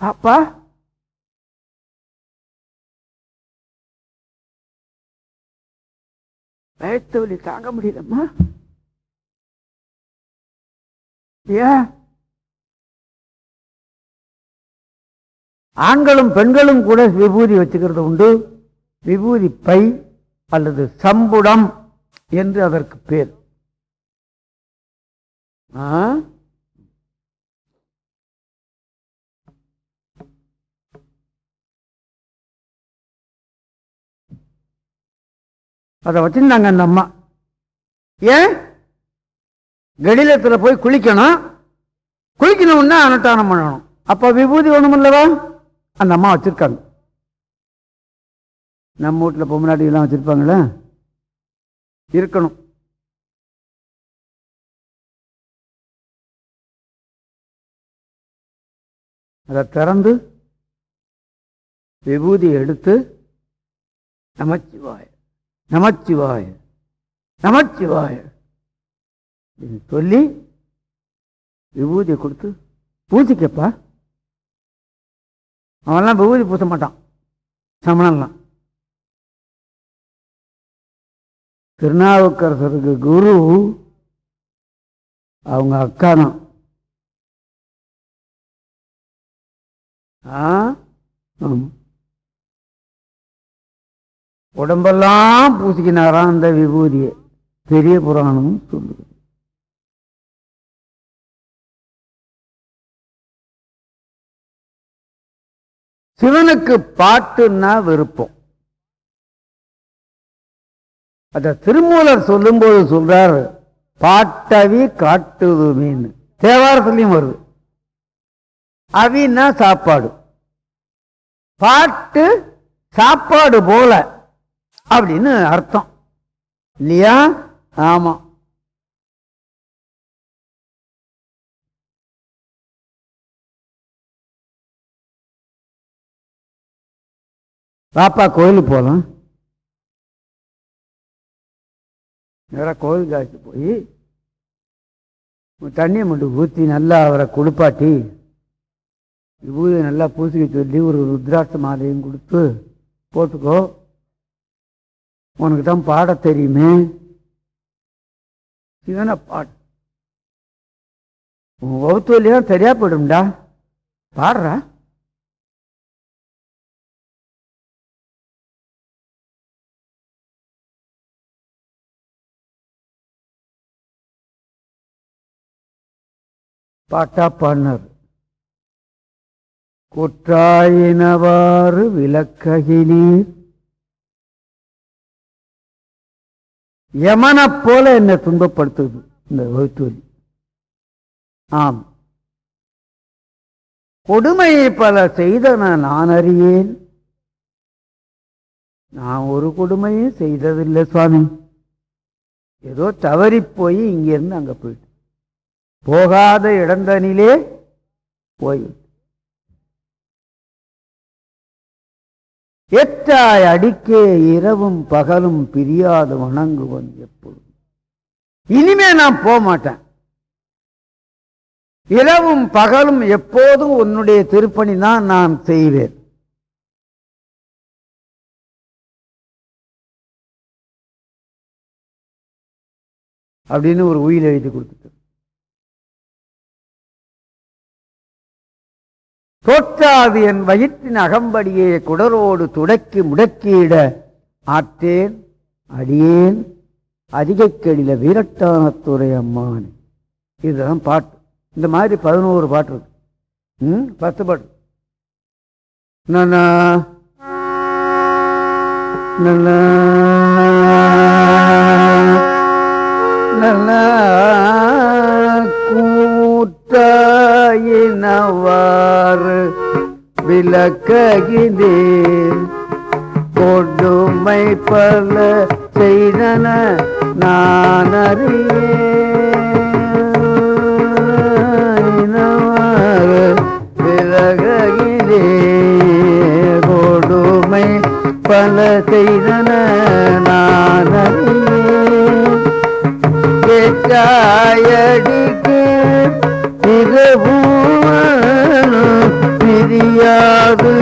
பாப்பா வயிற்று வலி தாங்க முடியலம்மா ஏன் ஆண்களும் பெண்களும் கூட விபூதி வச்சுக்கிறது உண்டு. விபூதி பை அல்லது சம்புடம் என்று அதற்கு பேர். ஆ? அதை வச்சுருந்தாங்க அந்த அம்மா. ஏன்? கடிலத்தில் போய் குளிக்கணும். குளிக்கணும்னா அனுஷ்டானம் பண்ணணும். அப்போ விபூதி ஒன்றுமில்லவா அந்த அம்மா வச்சுருக்காங்க. நம்ம வீட்டில் பொம்மநாட்டிகள்லாம் வச்சுருப்பாங்களே இருக்கணும். அதை திறந்து விபூதி எடுத்து நமச்சிவாய் நமச்சிவாய நமச்சிவாய. சொல்லி விபூதியை கொடுத்து பூசிக்கப்பா அவன்லாம் விபூதி பூச மாட்டான். சமணம்லாம் திருநாவுக்கரசருக்கு குரு அவங்க அக்கா தான். ஆ? ஆமா. உடம்பெல்லாம் பூசிக்கினாராம் அந்த விபூதியை. பெரிய புராணமும் சொல்லுது. சிவனுக்கு பாட்டுன்னா விருப்பம். அத திருமூலர் சொல்லும்போது சொல்றாரு பாட்டவி காட்டுதுமேன்னு. தேவாரத்துலையும் வருது. அவின்னா சாப்பாடு. பாட்டு சாப்பாடு போல. அப்படின்னு அர்த்தம். இல்லையா? ஆமா. பாப்பா கோயிலுக்கு போகலாம் நேராக கோயில் காய்ச்சி போய் தண்ணியை மட்டும் ஊற்றி நல்லா அவரை குளிப்பாட்டி விபூதி நல்லா பூசிக்க சொல்லி ஒரு ருத்ராட்ச மாலையும் கொடுத்து போட்டுக்கோ. உனக்கு தான் பாட தெரியுமே. சிவன பாட். உன் வகுத்துவலியும் சரியா போயிடும்டா. பாடுறா. பாட்டா பாடினார். குற்றாயினவாறு விளக்ககினீர் யமனைப் போல என்னை துன்பப்படுத்துது இந்த வகுத்துவலி ஆம். கொடுமையை பல செய்தன நான் அறியேன். நான் ஒரு கொடுமையும் செய்ததில்லை சுவாமி. ஏதோ தவறி போய் இங்கிருந்து அங்கே போயிட்டு. போகாத இடந்தனிலே போய் எட்டாய் அடிக்கே இரவும் பகலும் பிரியாது வணங்குவன் எப்பொழுது இனிமே நான் போக மாட்டேன் இரவும் பகலும் எப்போதும் உன்னுடைய திருப்பணி தான் நான் செய்வேன். அப்படின்னு ஒரு உயில் எழுதி கொடுத்துட்டு தோற்றாது என் வயிற்றின் அகம்படியே குடரோடு துடக்கி முடக்கியிட ஆற்றேன் அடியேன் அதிகைக்கடில வீரட்டானத்துறை அம்மான். இதுதான் பாட்டு. இந்த மாதிரி பதினோரு பாட்டு இருக்கு. ம் பத்து பாட்டு. நன்னா நன்னா நன்னா. கூட்டாயினவாறு விளக்ககினேன் கொடுமை பல செய்தன நான் அறியேனவாறு விலகினே கொடுமை பல செய்தன நான் அறியே கேட்டாயடிக்கு இரவும் பிரியாது.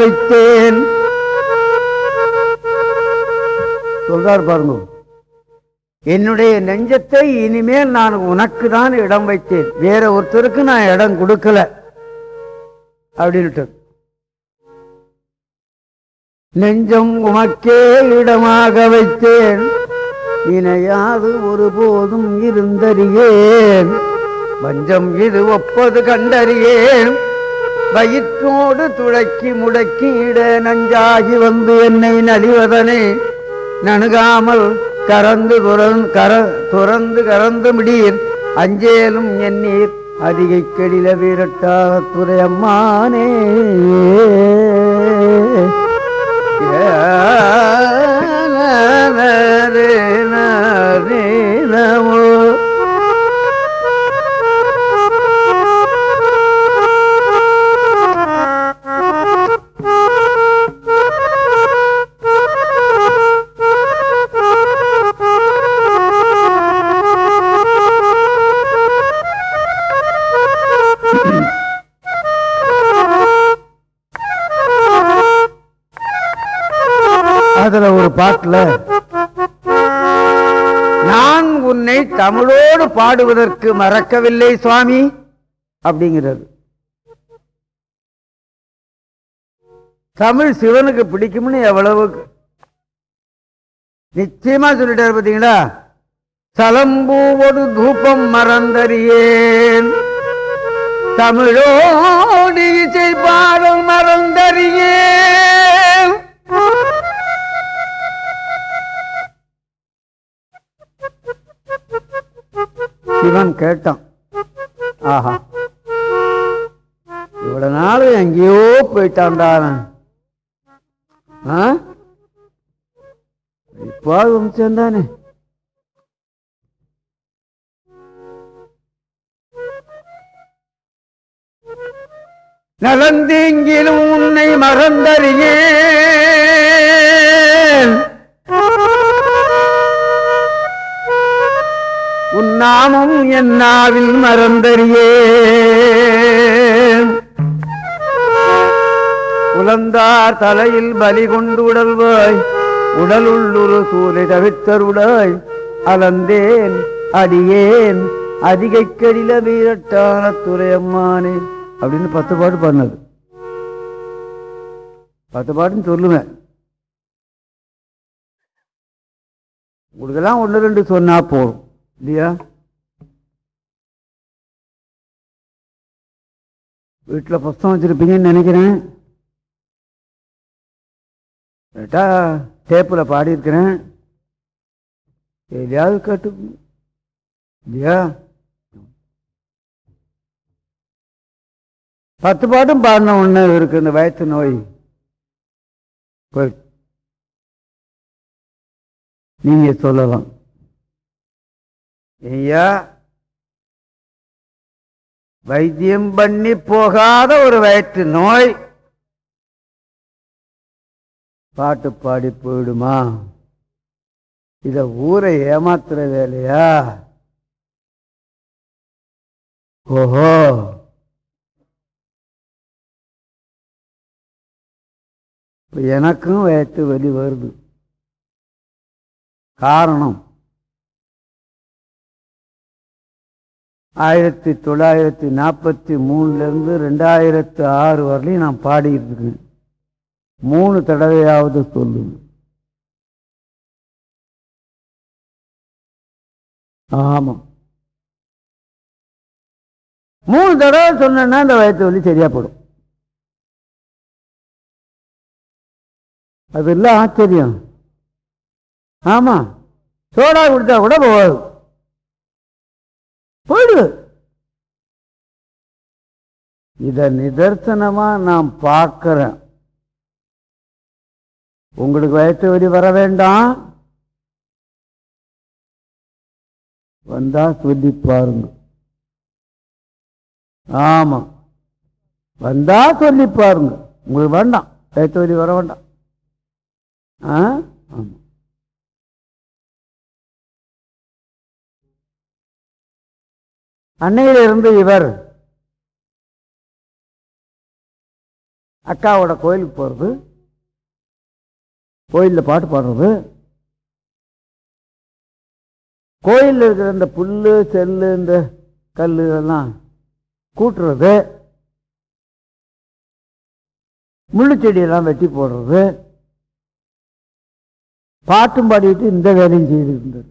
வைத்தேன். சொல்றார் பாருங்க. என்னுடைய நெஞ்சத்தை இனிமேல் நான் உனக்கு தான் இடம் வைத்தேன். வேற ஒருத்தருக்கு நான் இடம் கொடுக்கல. அப்படின்ட்டு நெஞ்சம் உமக்கே இடமாக வைத்தேன். இணையாது ஒருபோதும் இருந்தறியேன். வஞ்சம் இது ஒப்பது கண்டறியேன். வயிற்றோடு துழக்கி முடக்கி இட நஞ்சாகி வந்து என்னை நலிவதனை நணுகாமல் கறந்து துறந்து கர துறந்து கறந்து மிடீர் அஞ்சேலும் எண்ணீர் அதிகை கெடில வீரட்டாக துறையம்மானே ஏ ஒரு பாட்டுல நான் உன்னை தமிழோடு பாடுவதற்கு மறக்கவில்லை சுவாமி அப்படிங்கிறது. தமிழ் சிவனுக்கு பிடிக்கும்னு எவ்வளவு நிச்சயமா சொல்லிட்டாரு பாத்தீங்களா? சலம்பூவோடு தூபம் மறந்தறியேன் தமிழோடு இசை பாடல் மறந்தறியேன் சிவன் கேட்டான். ஆஹா. இவ்வளவு நாள் எங்கேயோ போயிட்டான்டா ஆ? இப்போ வம்சம் தானே. நலந்தீங்கிலும் உன்னை மறந்தறியே நாமம் என் நாவில் மறந்தறியே உலந்தார் தலையில் பலி கொண்டு உடல்வாய் உடலுள்ளொரு சூலை தவித்தருடாய் அலந்தேன் அடியேன் அதிகை கடில வீரட்டான துறையம்மானே அப்படின்னு பத்து பாட்டு பண்ணது பத்து பாட்டுன்னு சொல்லுவேன். உங்களுக்கெல்லாம் ஒன்று ரெண்டு சொன்னா போதும் இல்லையா? வீட்டில் புஸ்தகம் வச்சிருப்பீங்கன்னு நினைக்கிறேன். கேட்டா டேப்பில் பாடியிருக்கிறேன். எதையாவது கேட்டு இல்லையா பத்து பாட்டும் பாடின ஒன்று இருக்கு இந்த வயத்து நோய் போயிட்டு நீங்க சொல்லலாம். ஐயா. வைத்தியம் பண்ணி போகாத ஒரு வயிற்று நோய். பாட்டு பாடி போயிடுமா? இத ஊரை ஏமாத்துற வேலையா? ஓஹோ. எனக்கும் வயிற்று வலி வருது. காரணம் ஆயிரத்தி தொள்ளாயிரத்தி நாற்பத்தி மூணுலேருந்து ரெண்டாயிரத்து ஆறு வரலையும் நான் பாடிட்டு இருக்கேன். மூணு தடவையாவது சொல்லுங்க. ஆமாம் மூணு தடவை சொன்னேன்னா அந்த வயிற்று வலி சரியா போடும் அது இல்லை ஆச்சரியம். ஆமா. சோடா கொடுத்தா கூட போகாது. போயிடு. இத நிதர்சனமா நான் பார்க்கிறேன். உங்களுக்கு வயிற்று வரி வர வேண்டாம். வந்தா சொல்லி பாருங்க. ஆமா. வந்தா சொல்லி பாருங்க. உங்களுக்கு வேண்டாம். வயிற்று வரி வர வேண்டாம். ஆ? ஆமா. அன்னையிலிருந்து இவர் அக்காவோட கோயிலுக்கு போகிறது கோயிலில் பாட்டு பாடுறது. கோயிலில் இருக்கிற இந்த புல்லு செல்லு இந்த கல் இதெல்லாம் கூட்டுறது. முள்ளு செடியெல்லாம் வெட்டி போடுறது. பாட்டும் பாடிட்டு இந்த வேலையும் செய்துட்டு இருந்தார்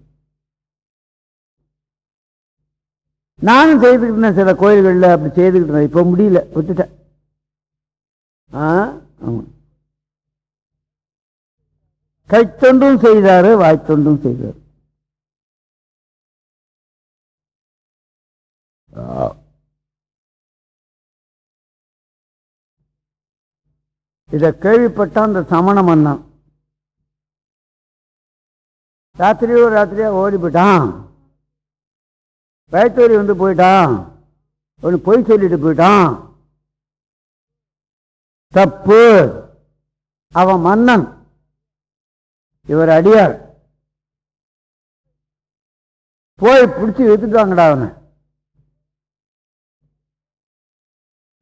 நானும் செய்துக்கிட்டு இருந்தேன் சில கோயில்களில் அப்படி செய்துக்கிட்டு இருந்தேன் இப்போ முடியல விட்டுட்டேன். ஆ? ஆமாம் கைத்தொண்டும் செய்தாரு வாய்த்தொண்டும் செய்தார். இதை கேள்விப்பட்ட அந்த சமண மன்னன். ராத்திரியோ ராத்திரியா ஓடி போயிட்டான். பயத்தூரி வந்து போயிட்டான். ஒன்று பொய் சொல்லிட்டு போயிட்டான். தப்பு. அவன் மன்னன். இவர் அடியார். போய் பிடிச்சி எடுத்துட்டாங்கடா அவனை.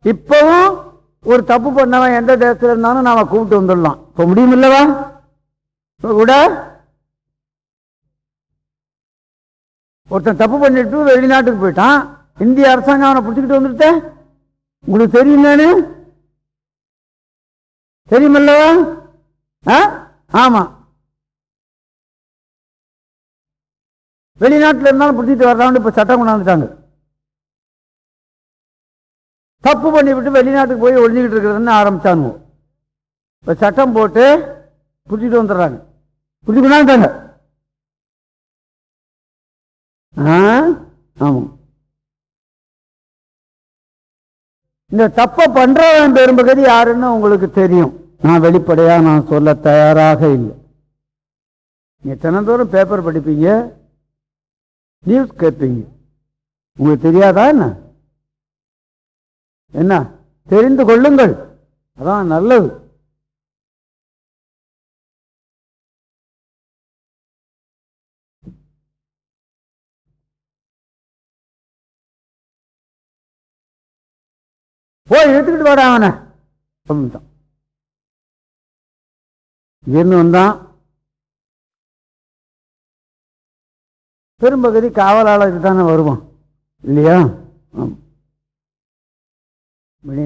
இப்பவும் ஒரு தப்பு பண்ணவன் எந்த தேசத்துல இருந்தாலும் நாம கூப்பிட்டு வந்துடலாம். இப்ப முடியும் இல்லவா இப்ப கூட ஒருத்தன் தப்பு பண்ணிட்டு வெளிநாட்டுக்கு போயிட்டான். இந்திய அரசாங்கம் அவனை பிடிச்சிக்கிட்டு வந்துருத்த. உங்களுக்கு தெரியும் நானு தெரியுமல்லவா? ஆ? ஆமா. வெளிநாட்டில் இருந்தாலும் பிடிச்சிட்டு வர்றான்னு இப்ப சட்டம் கொண்டாந்துட்டாங்க. தப்பு பண்ணிவிட்டு வெளிநாட்டுக்கு போய் ஒழிஞ்சுக்கிட்டு இருக்கிறதுன்னு ஆரம்பிச்சாங்க இப்போ சட்டம் போட்டு பிடிச்சிட்டு வந்துடுறாங்க. பிடிச்சி கொண்டாந்துட்டாங்க. ஆ? ஆமா. இந்த தப்பை பண்றவன் பெரும்பகுதி யாருன்னு உங்களுக்கு தெரியும். நான் வெளிப்படையா நான் சொல்ல தயாராக இல்லை. நீ தினந்தோறும் பேப்பர் படிப்பீங்க நியூஸ் கேட்பீங்க. உங்களுக்கு தெரியாதா என்ன? என்ன? தெரிந்து கொள்ளுங்கள். அதான் நல்லது. போய் எடுத்துக்கிட்டு வாடா அவனை. அப்படின்ட்டான் இங்கிருந்து வந்தான் பெரும்பகுதி காவலாளருக்கு தானே வருவோம் இல்லையா? ஆமா. மணி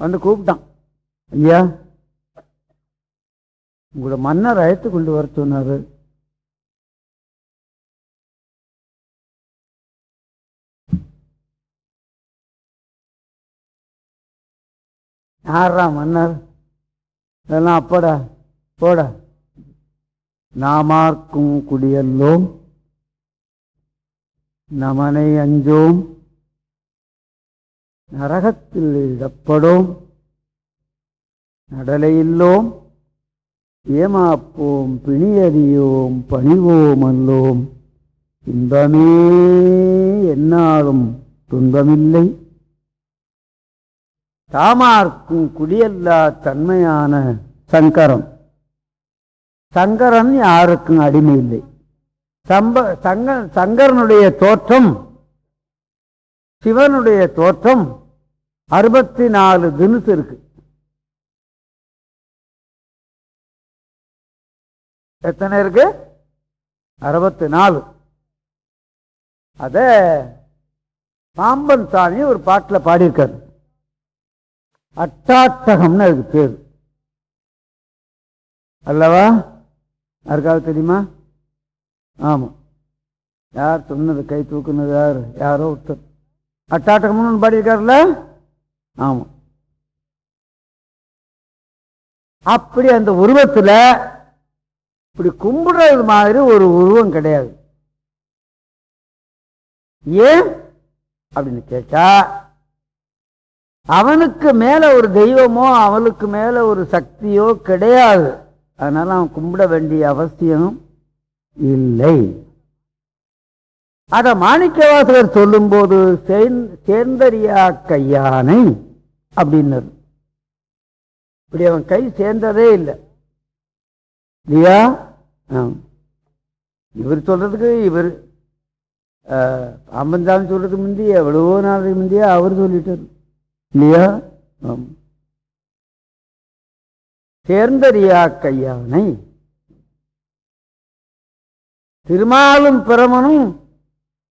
வந்து கூப்பிட்டான். ஐயா உங்களோட மன்னர் அழைத்து கொண்டு வர சொன்னார். யாரா மன்னர்? இதெல்லாம் அப்படா போடா. நாமார்க்கும் குடியல்லோம். நமனை அஞ்சோம். நரகத்தில் இடப்படும். நடலையில்லோம். ஏமாப்போம் பிணியறியோம் பணிவோம் அல்லோம். இன்பமே என்னாலும் துன்பமில்லை. தாமார்க்கும் குடியல்லா தன்மையான சங்கரம். சங்கரன் யாருக்கும் அடிமை இல்லை. சம்ப சங்க சங்கரனுடைய தோற்றம் சிவனுடைய தோற்றம் அறுபத்தி நாலு தினுசு இருக்கு. எத்தனை இருக்கு? அறுபத்தி நாலு. அத பாம்பன் சாமி ஒரு பாட்டில் பாடியிருக்கார். அட்டாட்டகம்னு அதுக்கு பேர். அல்லவா? யாருக்காவது தெரியுமா? ஆமாம் யார் சொன்னது? கை தூக்குனது யார்? யாரோ ஒருத்தர். அட்டாட்டகம்னு ஒன்று பாடியிருக்காருல்ல? ஆமாம் அப்படி அந்த உருவத்தில் இப்படி கும்பிடுறது மாதிரி ஒரு உருவம் கிடையாது. ஏன்? அப்படின்னு கேட்டா அவனுக்கு மேல ஒரு தெய்வமோ அவனுக்கு மேல ஒரு சக்தியோ கிடையாது. அதனால அவன் கும்பிட வேண்டிய அவசியம் இல்லை. அத மாணிக்கவாசகர் சொல்லும்போது சேர்ந்- சேர்ந்தறியா கையானை அப்படின்னது இப்படி அவன் கை சேர்ந்ததே இல்லை. இல்லையா? இவர் சொல்றதுக்கு இவர் அம்பந்தாம் சொல்றதுக்கு முந்தி எவ்வளவோ நாளைக்கு முந்தையே அவர் சொல்லிட்டார். இல்லையா? ஆம். சேர்ந்தறியா கையானை திருமாலும் பிரமனும்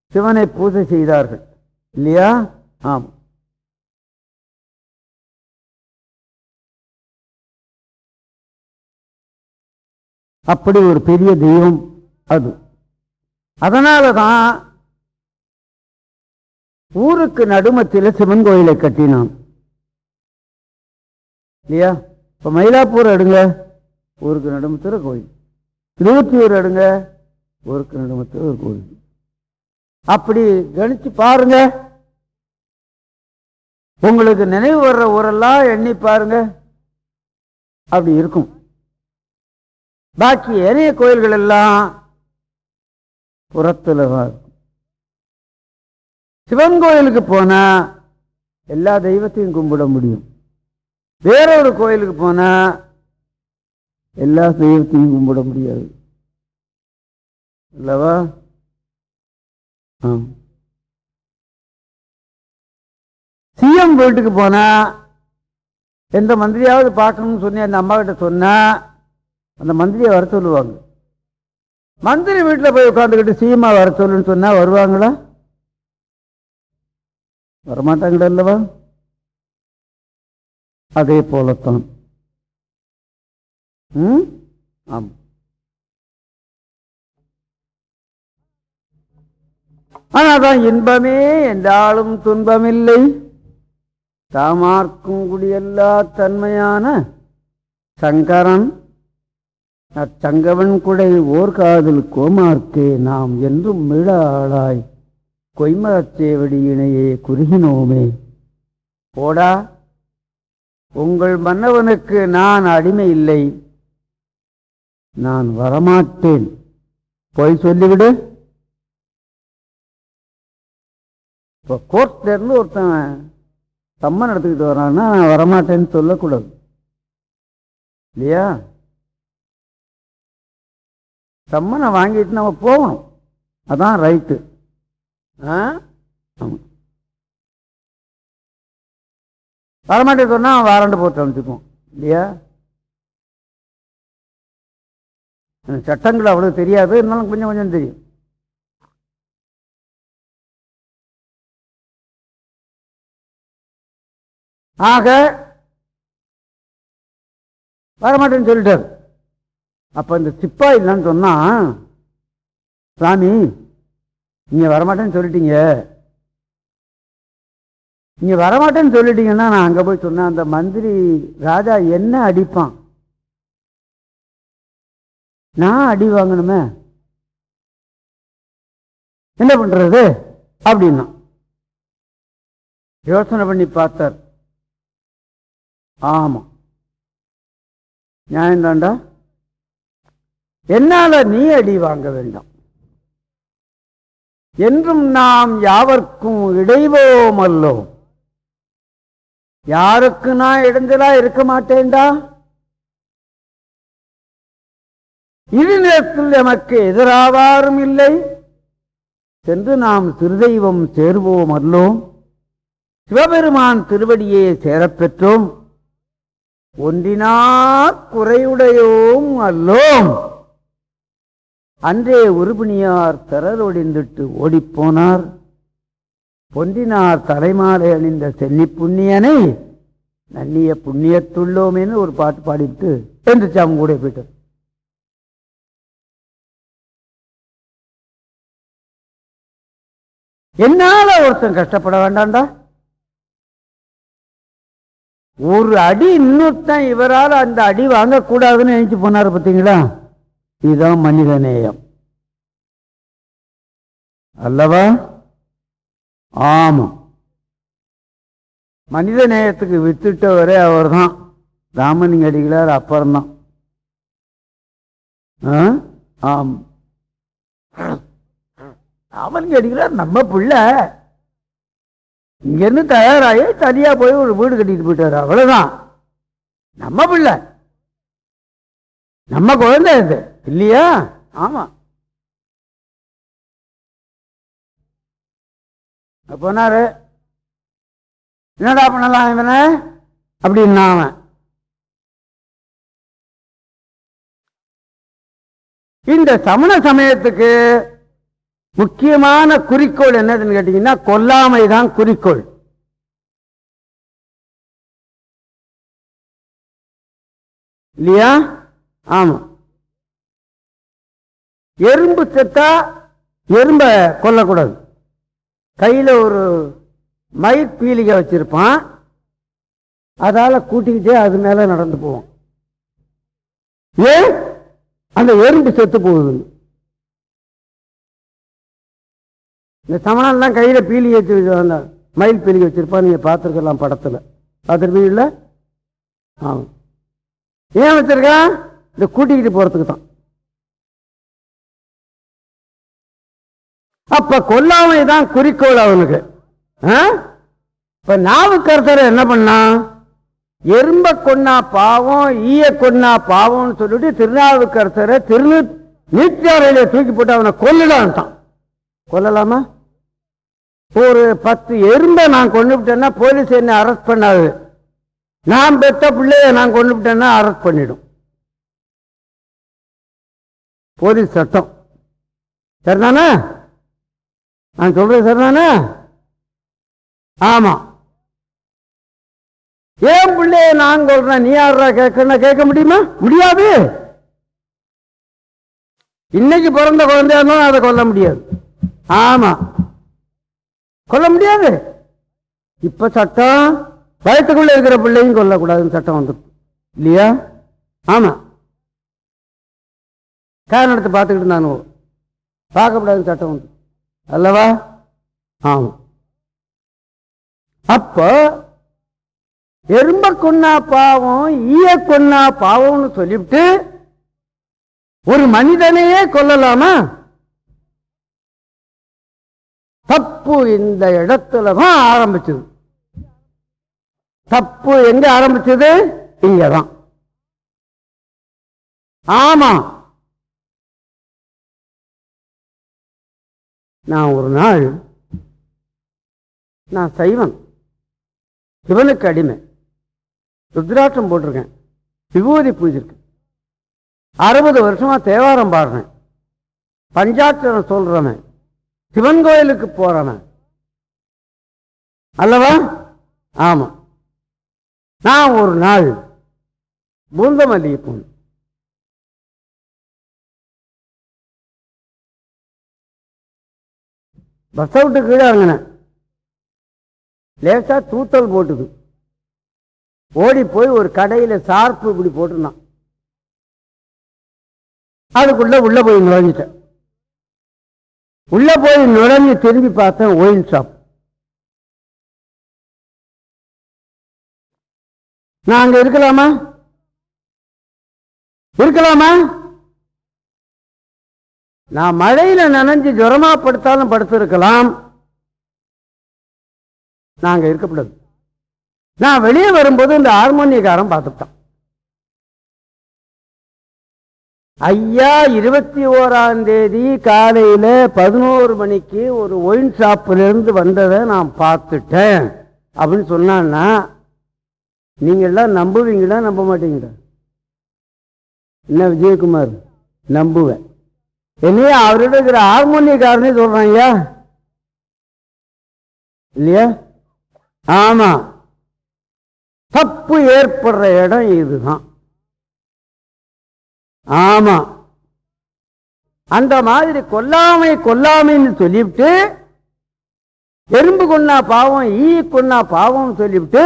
சிவனை பூஜை செய்தார்கள். இல்லையா? ஆம். அப்படி ஒரு பெரிய தெய்வம் அது. அதனால தான் ஊருக்கு நடுமத்தில் சிவன் கோயிலை கட்டினான். இல்லையா? இப்ப மயிலாப்பூர் எடுங்க ஊருக்கு நடுமத்துல கோயில் திருவத்தியூர் எடுங்க ஊருக்கு நடுமத்துல ஒரு கோயில் அப்படி கணிச்சு பாருங்க. உங்களுக்கு நினைவு வர்ற ஊரெல்லாம் எண்ணி பாருங்க. அப்படி இருக்கும். பாக்கி ஏனைய கோயில்கள் எல்லாம் புறத்துல சிவன் கோயிலுக்கு போனா எல்லா தெய்வத்தையும் கும்பிட முடியும். வேறொரு கோயிலுக்கு போனா எல்லா தெய்வத்தையும் கும்பிட முடியாது. இல்லவா சிஎம் வீட்டுக்கு போனா எந்த மந்திரியாவது பார்க்கணும்னு சொன்னி அந்த அம்மா கிட்ட சொன்னா அந்த மந்திரியை வர சொல்லுவாங்க. மந்திரி வீட்டில் போய் உட்காந்துக்கிட்டு சீமா வர சொல்லுன்னு சொன்னால் வருவாங்களா? வரமாட்டாங்களா அல்லவா? அதே போலத்தான். ம்? ஆம். அதான் இன்பமே என்றாலும் துன்பமில்லை. தாமார்க்கும் குடியெல்லா தன்மையான சங்கரன் நத்தங்கவன் குடை ஓர் காதல் கோமார்க்கே நாம் என்றும் மிழாளாய். கொய்மரத்தேவடியினையே குறுகினோமே. போடா உங்கள் மன்னவனுக்கு நான் அடிமை இல்லை. நான் வரமாட்டேன். போய் சொல்லிவிடு. இப்போ கோர்ட்லேருந்து ஒருத்தன் சம்மன் எடுத்துக்கிட்டு வரான்னா நான் வரமாட்டேன்னு சொல்லக்கூடாது. இல்லையா? சம்மனை வாங்கிட்டு நம்ம போகணும். அதான் ரைட்டு ஆ? ஆமா. வரமாட்டேன்னு சொன்னால் அவன் வாரண்டு போட்டு அனுப்பிச்சுக்குவோம் இல்லையா? சட்டங்கள் அவ்வளவு தெரியாது. இருந்தாலும் கொஞ்சம் கொஞ்சம் தெரியும். ஆக வரமாட்டேன்னு சொல்லிட்டார். அப்போ இந்த சிப்பா இல்லைன்னு சொன்னா சாமி நீங்கள் வரமாட்டேன்னு சொல்லிட்டீங்க. நீங்கள் வரமாட்டேன்னு சொல்லிட்டீங்கன்னா நான் அங்கே போய் சொன்னேன் அந்த மந்திரி ராஜா என்ன அடிப்பான்? நான் அடி வாங்கணுமே. என்ன பண்ணுறது அப்படின்னா யோசனை பண்ணி பார்த்தார். ஆமாம் நியாயம் தாண்டா என்னால நீ அடி வாங்க வேண்டாம். என்றும் நாம் யாவர்க்கும் இடைவோம் அல்லோம் யாருக்கு நான் இடைஞ்சலா இருக்க மாட்டேன்டா இது நேரத்தில் எமக்கு எதிராவாரும் இல்லை. சென்று நாம் திருதெய்வம் சேர்வோம் அல்லோம் சிவபெருமான் திருவடியே சேரப்பெற்றோம். ஒன்றினா குறையுடையோம் அல்லோம். அன்றே உருபிணியார் திரளொடிந்துட்டு ஓடிப்போனார். பொன்றினார் தலைமாலை அணிந்த சென்னி புண்ணியனை நன்னிய புண்ணியத்துள்ளோமேன்னு ஒரு பாட்டு பாடிட்டு எந்திரிச்சு அவங்க கூட போயிட்டார். என்னால ஒருத்தன் கஷ்டப்பட வேண்டாம்டா. ஒரு அடி இன்னொருத்தன் இவரால் அந்த அடி வாங்கக்கூடாதுன்னு நினைச்சு போனாரு பார்த்தீங்களா? இதுதான் மனித நேயம். அல்லவா? ஆமாம். மனித நேயத்துக்கு வித்துட்டவரே அவர்தான். ராமலிங்க அடிகளார் அப்புறம்தான். ஆ? ஆம். ராமலிங்க அடிகளார் நம்ம பிள்ளை. இங்கிருந்து தயாராகி தனியா போய் ஒரு வீடு கட்டிட்டு போயிட்டாரு. அவ்வளவுதான். நம்ம பிள்ளை. நம்ம குழந்தை இது இல்லையா? ஆமா. போனாரு என்னடா பண்ணலாம் இவனை? அப்படின்னா அவன். இந்த சமண சமயத்துக்கு முக்கியமான குறிக்கோள் என்னதுன்னு கேட்டீங்கன்னா கொல்லாமை தான் குறிக்கோள். இல்லையா? ஆமா. எறும்பு செத்தா எறும்பை கொல்லக்கூடாது. கையில் ஒரு மயிர் பீலிகை வச்சுருப்பான். அதால் கூட்டிக்கிட்டே அது மேலே நடந்து போவோம் ஏன்? அந்த எறும்பு செத்து போகுது இந்த சமணம்லாம் கையில் பீலி ஏற்றி அந்த மயில் பீலிகை வச்சுருப்பான் நீங்கள் பார்த்துருக்கலாம் படத்தில். பார்த்துருப்பீங்களா ஆமாம் ஏன் வச்சுருக்கான்? இந்த கூட்டிக்கிட்டு போகிறதுக்கு தான் அப்ப கொல்லாமை தான் குறிக்கோள் அவனுக்கு. ஆ? இப்ப நாவுக்கரசர் என்ன பண்ணான் எறும்ப கொன்னா பாவம் ஈய கொன்னா பாவம்னு சொல்லிட்டு திருநாவுக்கரசரை திரு நீச்சாரையில தூக்கி போட்டு அவனை கொல்லலான்ட்டான் கொல்லலாமா? ஒரு பத்து எறும்பை நான் கொண்டு விட்டேன்னா போலீஸ் என்ன அரெஸ்ட் பண்ணாது. நான் பெத்த பிள்ளைய நான் கொண்டு விட்டேன்னா அரெஸ்ட் பண்ணிடும். போலீஸ் சட்டம். சரிதானே? நான் சொல்றது சரிதானே? ஆமா. ஏன் பிள்ளைய நான் சொல்றேன்? நீ யாரா கேட்கணும் கேட்க முடியுமா? முடியாது. இன்னைக்கு பிறந்த குழந்தையா இருந்தாலும் அதை கொல்ல முடியாது. ஆமா. கொல்ல முடியாது. இப்ப சட்டம் வயத்துக்குள்ள இருக்கிற பிள்ளையும் கொல்லக்கூடாதுன்னு சட்டம் வந்து இல்லையா? ஆமா. காரணம் எடுத்து பார்த்துக்கிட்டு நான் பார்க்கக்கூடாதுன்னு சட்டம் வந்து அல்லவா? ஆமா. அப்போ எறும்ப கொன்னா பாவம் ஈய கொன்னா பாவம்னு சொல்லிவிட்டு ஒரு மனிதனையே கொல்லலாமா? தப்பு இந்த இடத்துல தான் ஆரம்பிச்சது. தப்பு எங்க ஆரம்பிச்சது? இங்கதான். ஆமா. நான் ஒரு நாள் நான் சைவன் சிவனுக்கு அடிமை. ருத்ராட்சம் போட்டிருக்கேன். விபூதி பூஜிருக்கு. அறுபது வருஷமாக தேவாரம் பாடுறேன். பஞ்சாட்சரம் சொல்கிறவன் சிவன் கோயிலுக்கு போகிறவன் அல்லவா? ஆமாம் நான் ஒரு நாள் பூந்தமல்லிகை போனேன் பஸ் அவுட்டு கீழே இறங்கினேன். லேசாக தூத்தல் போட்டுது. ஓடி போய் ஒரு கடையில் சார்பு இப்படி போட்டிருந்தான். அதுக்குள்ளே உள்ளே போய் நுழைஞ்சிட்டேன். உள்ளே போய் நுழைஞ்சு திரும்பி பார்த்தேன் ஒயின் ஷாப் நான் அங்கே இருக்கலாமா? இருக்கலாமா? நான் மழையில நனைஞ்சு ஜுரமா படுத்தாலும் படுத்திருக்கலாம். நாங்க இருக்கக்கூடாது நான் வெளியே வரும்போது இந்த ஹார்மோனியக்காரன் பார்த்துட்டான் ஐயா இருபத்தி ஓராம் தேதி காலையில பதினோரு மணிக்கு ஒரு ஒயின் ஷாப்ல இருந்து வந்ததை நான் பார்த்துட்டேன். அப்படின்னு சொன்னான்னா நீங்க எல்லாம் நம்புவீங்களா? நம்ப மாட்டீங்களா? என்ன விஜயகுமார்? நம்புவேன். இல்லையா அவர்கிட்ட இருக்கிற ஹார்மோனியக்காரனே சொல்றான் ஐயா. இல்லையா? ஆமா. தப்பு ஏற்படுற இடம் இதுதான். ஆமா. அந்த மாதிரி கொல்லாமை கொல்லாமைன்னு சொல்லிவிட்டு எறும்பு கொன்னா பாவம் ஈ கொன்னா பாவம் சொல்லிவிட்டு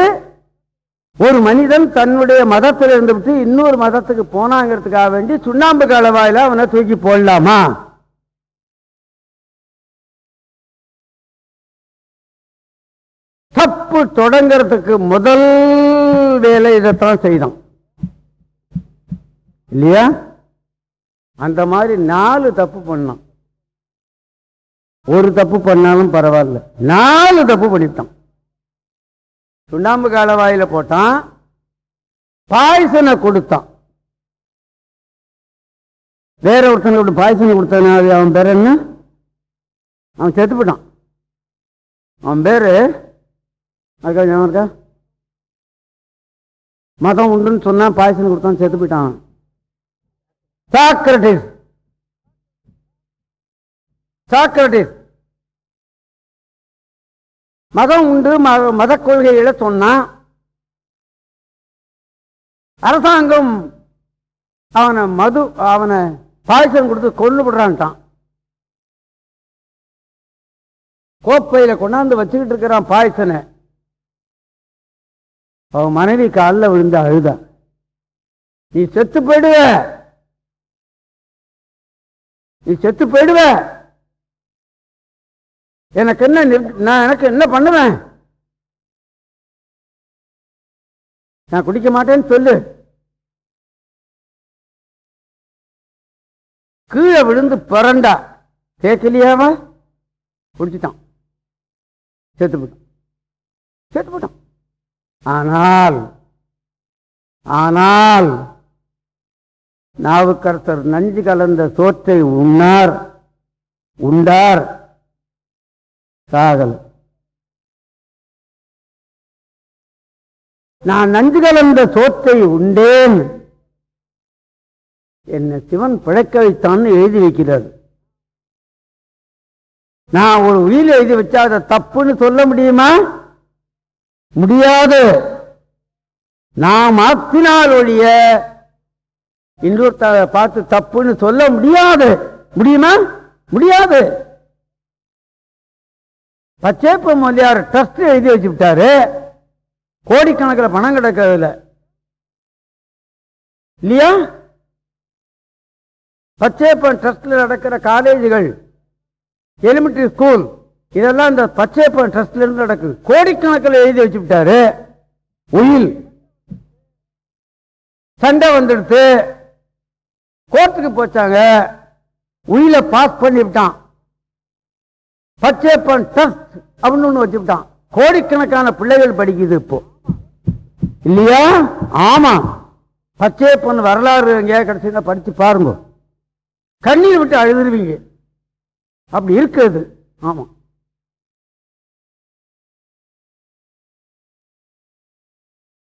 ஒரு மனிதன் தன்னுடைய மதத்தில் இருந்துவிட்டு இன்னொரு மதத்துக்கு போனாங்கிறதுக்காக வேண்டி சுண்ணாம்பு கலவாயில் அவனை தூக்கி போடலாமா? தப்பு தொடங்கிறதுக்கு முதல் வேலை இதைத்தான் செய்தோம் இல்லையா? அந்த மாதிரி நாலு தப்பு பண்ணோம் ஒரு தப்பு பண்ணாலும் பரவாயில்ல. நாலு தப்பு பண்ணிட்டான். சுண்ணாம்பு காலவாயில் போட்டான் பாய்சனை கொடுத்தான். வேற ஒருத்தனுக்கு பாய்சனை கொடுத்தானே அது அவன் பேர் என்ன? அவன் செத்து போட்டான் அவன் பேர் அதுக்காக ஞாபகம் இருக்கா மதம் உண்டுன்னு சொன்னான் பாய்சன் கொடுத்தான் செத்து போயிட்டான். சாக்ரட்டிஸ் சாக்ரட்டிஸ் மதம் உண்டு மத மத கொள்கைகளை சொன்னான் அரசாங்கம் அவனை மது அவனை பாய்ச்சல் கொடுத்து கொண்டு விடுறான்ட்டான் கோப்பையில் கொண்டாந்து வச்சுக்கிட்டு இருக்கிறான் பாய்ச்சனை அவன் மனைவி காலில் விழுந்த அழுதான் நீ செத்து போயிடுவ. நீ செத்து போயிடுவ. எனக்கு என்ன நான் எனக்கு என்ன பண்ணுவேன்? நான் குடிக்க மாட்டேன்னு சொல்லு. கீழே விழுந்து பிறண்டா. கேட்கலையாவ குடிச்சிட்டான். சேர்த்து போட்டான் சேர்த்து போட்டான் ஆனால் ஆனால் நாவுக்கரசர் நஞ்சு கலந்த சோற்றை உண்ணார் உண்டார். சாகல் நான் நஞ்சு கலந்த சோத்தை உண்டேன். என்னை சிவன் பிழைக்க வைத்தான்னு எழுதி வைக்கிறார். நான் ஒரு உயிர் எழுதி வச்சா அதை தப்புன்னு சொல்ல முடியுமா? முடியாது. நான் மாற்றினால் ஒழிய இன்னொருத்த பார்த்து தப்புன்னு சொல்ல முடியாது. முடியுமா? முடியாது. பச்சேப்ப மொழியார் ட்ரஸ்ட் எழுதி வச்சுட்டாரு கோடிக்கணக்கில் பணம் கிடக்கிறதுல இல்லையா? பச்சேப்பன் ட்ரஸ்ட்ல நடக்கிற காலேஜுகள் எலிமெண்டரி ஸ்கூல் இதெல்லாம் இந்த பச்சேப்பன் ட்ரஸ்ட்ல இருந்து நடக்குது. கோடிக்கணக்கில் எழுதி வச்சுட்டாரு உயில். சண்டை வந்துடுத்து. கோர்ட்டுக்கு போச்சாங்க. உயில பாஸ் பண்ணி பச்சைப்பன் ட்ரஸ்ட் அப்படின்னு ஒன்று வச்சுக்கிட்டான். கோடிக்கணக்கான பிள்ளைகள் படிக்குது இப்போ. இல்லையா? ஆமா. பச்சையப்பன் வரலாறு எங்கேயா கிடைச்சுன்னா படிச்சு பாருங்க. கண்ணீர் விட்டு அழுதுருவீங்க. அப்படி இருக்கிறது. ஆமா.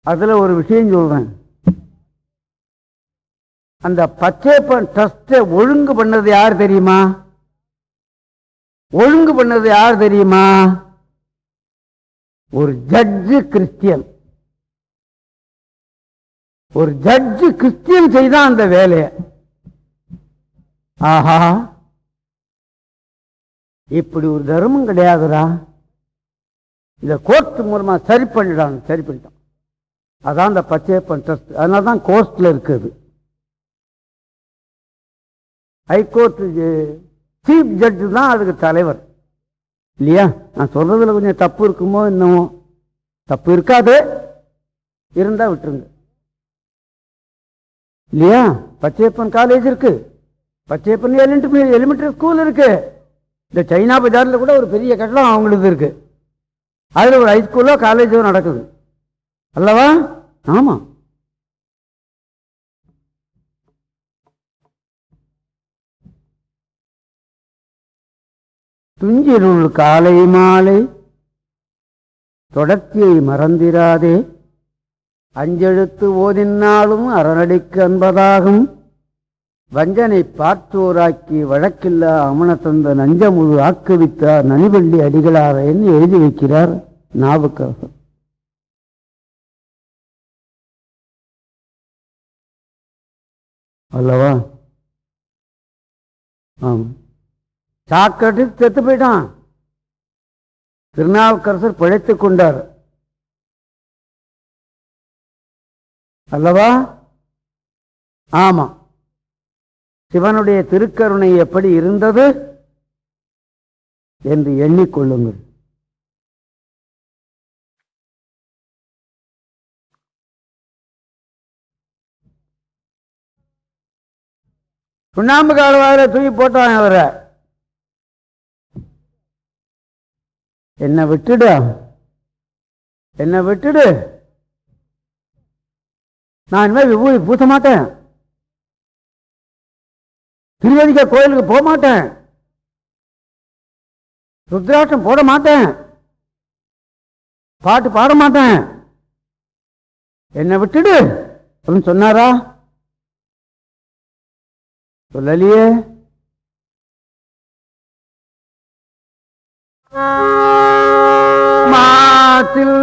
அதுல ஒரு விஷயம் சொல்றேன். அந்த பச்சைப்பன் ட்ரஸ்ட்டை ஒழுங்கு பண்ணது யார் தெரியுமா? ஒழுங்கு பண்ணது யார் தெரியுமா? ஒரு ஜட்ஜு கிறிஸ்டியன். ஒரு ஜட்ஜு கிறிஸ்டியன் செய்தான் அந்த வேலையை. ஆஹா. இப்படி ஒரு தர்மம் கிடையாதுடா. இந்த கோர்ட் மூலமா சரி பண்ணிடாங்க சரி பண்ணிட்டான். அதான் அந்த பச்சையப்பன் ட்ரஸ்ட் அதனால தான் கோர்ட்ல இருக்குது. ஹைகோர்ட் சீஃப் ஜட்ஜு தான் அதுக்கு தலைவர். இல்லையா? நான் சொல்றதுல கொஞ்சம் தப்பு இருக்குமோ என்னமோ. தப்பு இருக்காது. இருந்தா விட்டுருங்க. இல்லையா? பச்சையப்பன் காலேஜ் இருக்கு. பச்சையப்பன் எலிமெண்ட்ரி எலிமெண்ட்ரி ஸ்கூல் இருக்கு. இந்த சைனா பஜார்ல கூட ஒரு பெரிய கட்டடம் அவங்களுக்கு இருக்கு. அதில் ஒரு ஹைஸ்கூலோ காலேஜோ நடக்குது. அல்லவா? ஆமாம் துஞ்சிருள் காலை மாலை தொடர்ச்சியை மறந்திராதே. அஞ்செழுத்து ஓதினாலும் அரணடிக்கு அன்பதாகும். வஞ்சனை பார்த்தோராக்கி வழக்கில்லா அமன தந்த நஞ்சமுழு ஆக்குவித்தார் நனிவள்ளி அடிகளாரேன்னு எழுதி வைக்கிறார் நாவுக்கரசர். அல்லவா? ஆம். சாக்கட்டு செத்து போயிட்டான். திருநாவுக்கரசர் பிழைத்துக் கொண்டார். அல்லவா? ஆமா. சிவனுடைய திருக்கருணை எப்படி இருந்தது? என்று எண்ணிக்கொள்ளுங்கள். சுண்ணாம்பு கால்வாயில தூக்கி போட்டான் அவரை. என்னை விட்டுடு. என்னை விட்டுடு. நான் இனிமேல் விபூதி பூச மாட்டேன். திருவதிக்க கோயிலுக்கு போக மாட்டேன். ருத்ராட்சம் போட மாட்டேன். பாட்டு பாட மாட்டேன். என்னை விட்டுடு. அப்படின்னு சொன்னாரா? சொல்லலையே. காத்தில்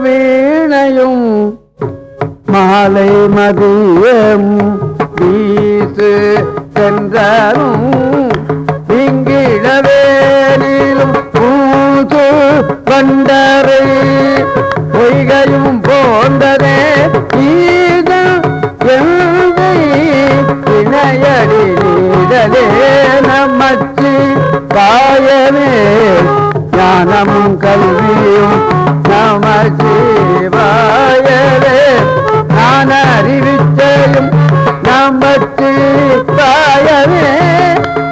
வீணையும் மாலை மதியம் வீசு சென்றாலும் இங்கிழவேலிலும் பூசு வண்டரை பொய்கையும் போந்ததே ஈதம் எங்கை இணையடி நீதலே நமச்சி பாயமே ஞானமும் கல்வியும் நம நமச்சிவாயலே நான் அறிவிச்சையும் நமச்சிவாயவே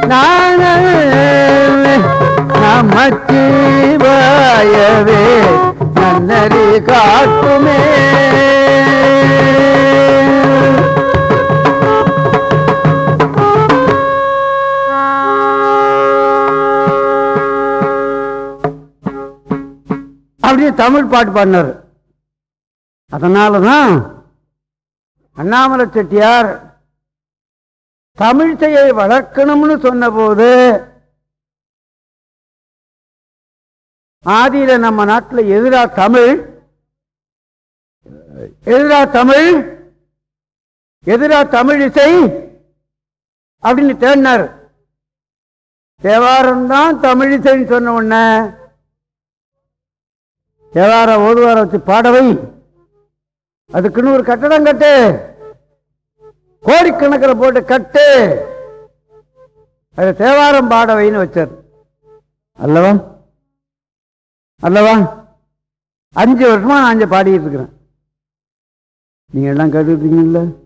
நான் நமச்சிவாயவே நன்னறி காட்டுமே. தமிழ் பாட்டு பாடினார். அதனாலதான் அண்ணாமலை செட்டியார் தமிழ்ச்சையை வளர்க்கணும்னு சொன்னபோது ஆதியில நம்ம நாட்டில் எதிரா தமிழ் எதிரா தமிழ் எதிரா தமிழ் இசை அப்படின்னு தேடினார். தேவாரம் தான் தமிழ் இசைன்னு சொன்ன உடனே தேவார ஓதுவார வச்சு பாடவை? அதுக்குன்னு ஒரு கட்டடம் கட்டு. கோடிக்கணக்கில் போட்டு கட்டு. அது தேவாரம் பாடவைன்னு வச்சார். அல்லவா? அல்லவா? அஞ்சு வருஷமா நான் அஞ்சு பாடிட்டு இருக்கிறேன். நீங்க எல்லாம் கேட்டுருக்கீங்கல்ல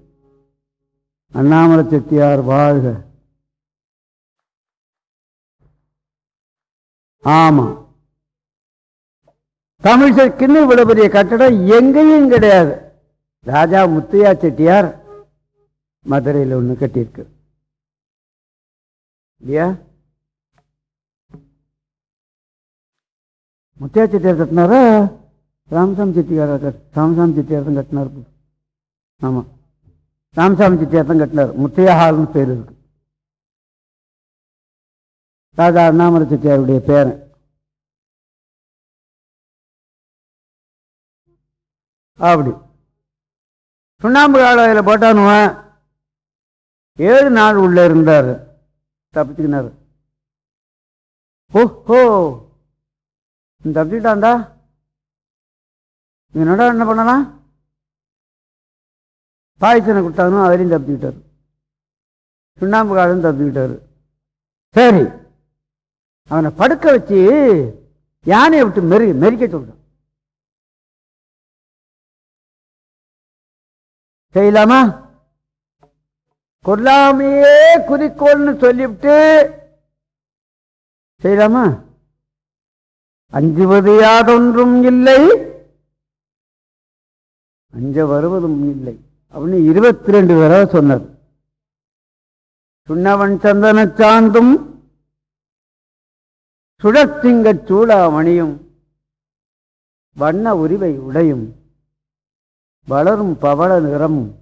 அண்ணாமலை செட்டியார் வாழ்க. ஆமாம் தமிழ்ச்சைக்குன்னு இவ்வளோ பெரிய கட்டடம் எங்கேயும் கிடையாது. ராஜா முத்தையா செட்டியார் மதுரையில் ஒன்று கட்டியிருக்கு. இல்லையா? முத்தையா செட்டியார் கட்டினாரா? ராமசாமி கட் ராமசாமி செட்டியார் தான் கட்டினார். ஆமாம் ராமசாமி செட்டியார் தான் கட்டினார். முத்தையா ஹால்னு பேர் இருக்கு. ராஜா அண்ணாமலை செட்டியாருடைய பேரன். அப்படி. சுண்ணாம்பு காலையில் போட்டானுவன் ஏழு நாள் உள்ளே இருந்தார். தப்பிச்சுக்கினார். ஓஹோ. நீ தப்பிச்சுட்டான்டா என்னடா என்ன பண்ணலாம் பாய்ச்சனை கொடுத்தாங்க அதுலேயும் தப்பிச்சுக்கிட்டார். சுண்ணாம்பு காலம் தப்பிச்சுக்கிட்டாரு. சரி. அவனை படுக்க வச்சு யானையை விட்டு மெரி மெரிக்க சொல்கிறான் செய்யலாமா? கொல்லாமையே குறிக்கோள்னு சொல்லிவிட்டு செய்யலாமா? அஞ்சுவது யாதொன்றும் இல்லை. அஞ்ச வருவதும் இல்லை. அப்படின்னு இருபத்தி ரெண்டு தடவை சொன்னது சுண்ணவன் சந்தன சாந்தும் சுழற்சிங்கச் சூடாமணியும் வண்ண உரிவை உடையும். வளரும் பவள நிறம்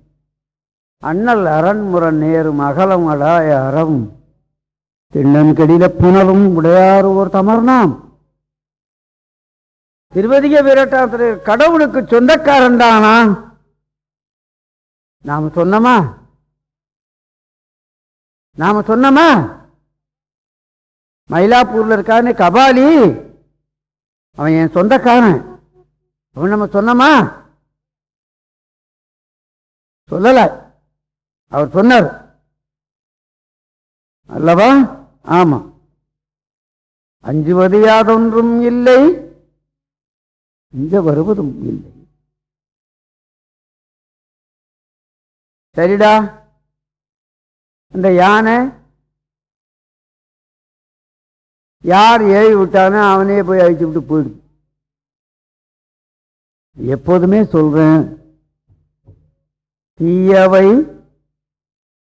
அண்ணல் அரண்முற நேரும் அகலம் அடாய அறம். திண்ணன் கெடில புனரும் உடையார் ஓர் தமர்னாம் திருவதிக வீரட்டாத்திர கடவுளுக்கு சொந்தக்காரன் தானா? நாம சொன்னமா? நாம சொன்னமா? மயிலாப்பூர்ல இருக்கான்னு கபாலி. அவன் என் சொந்தக்காரன். அவன் நம்ம சொன்னமா? சொல்லல. அவர் சொன்னார். அல்லவா? ஆமா. அஞ்சுவது யாதொன்றும் இல்லை. இங்க வருவதும் இல்லை. சரிடா. அந்த யானை யார் ஏவி விட்டானோ அவனே போய் அழிச்சு விட்டு போயிடுது எப்போதுமே சொல்றேன். தீயவை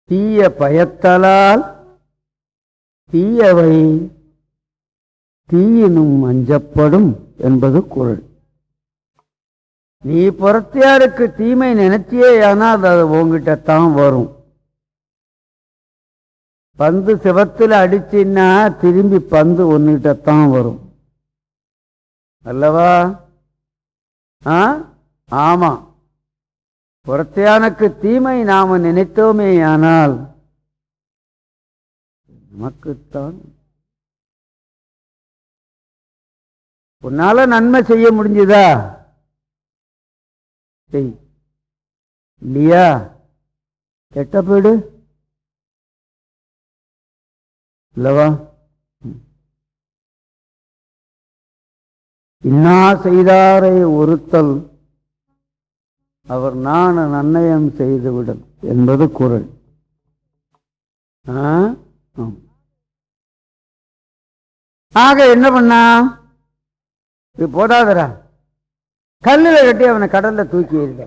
தீய பயத்தலால் தீயவை தீயினும் அஞ்சப்படும் என்பது குரல். நீ புறத்தியாருக்கு தீமை நினைச்சியே ஆனால் அது உங்ககிட்ட தான் வரும். பந்து சிவத்தில் அடிச்சின்னா திரும்பி பந்து ஒன்னுகிட்ட தான் வரும். அல்லவா? ஆ? ஆமா. புறத்தையானுக்கு தீமை நாம் நினைத்தோமே ஆனால் நமக்குத்தான் உன்னால நன்மை செய்ய முடிஞ்சுதா? செய். இல்லையா? கெட்ட போயிடு இல்லவா? இன்னா செய்தாரை ஒருத்தல் அவர் நான் நன்னயம் செய்துவிடும் என்பது குரல். ஆ? ஆக என்ன பண்ணா? இது போதாதரா கல்லில் கட்டி அவனை கடல்ல தூக்கி எறில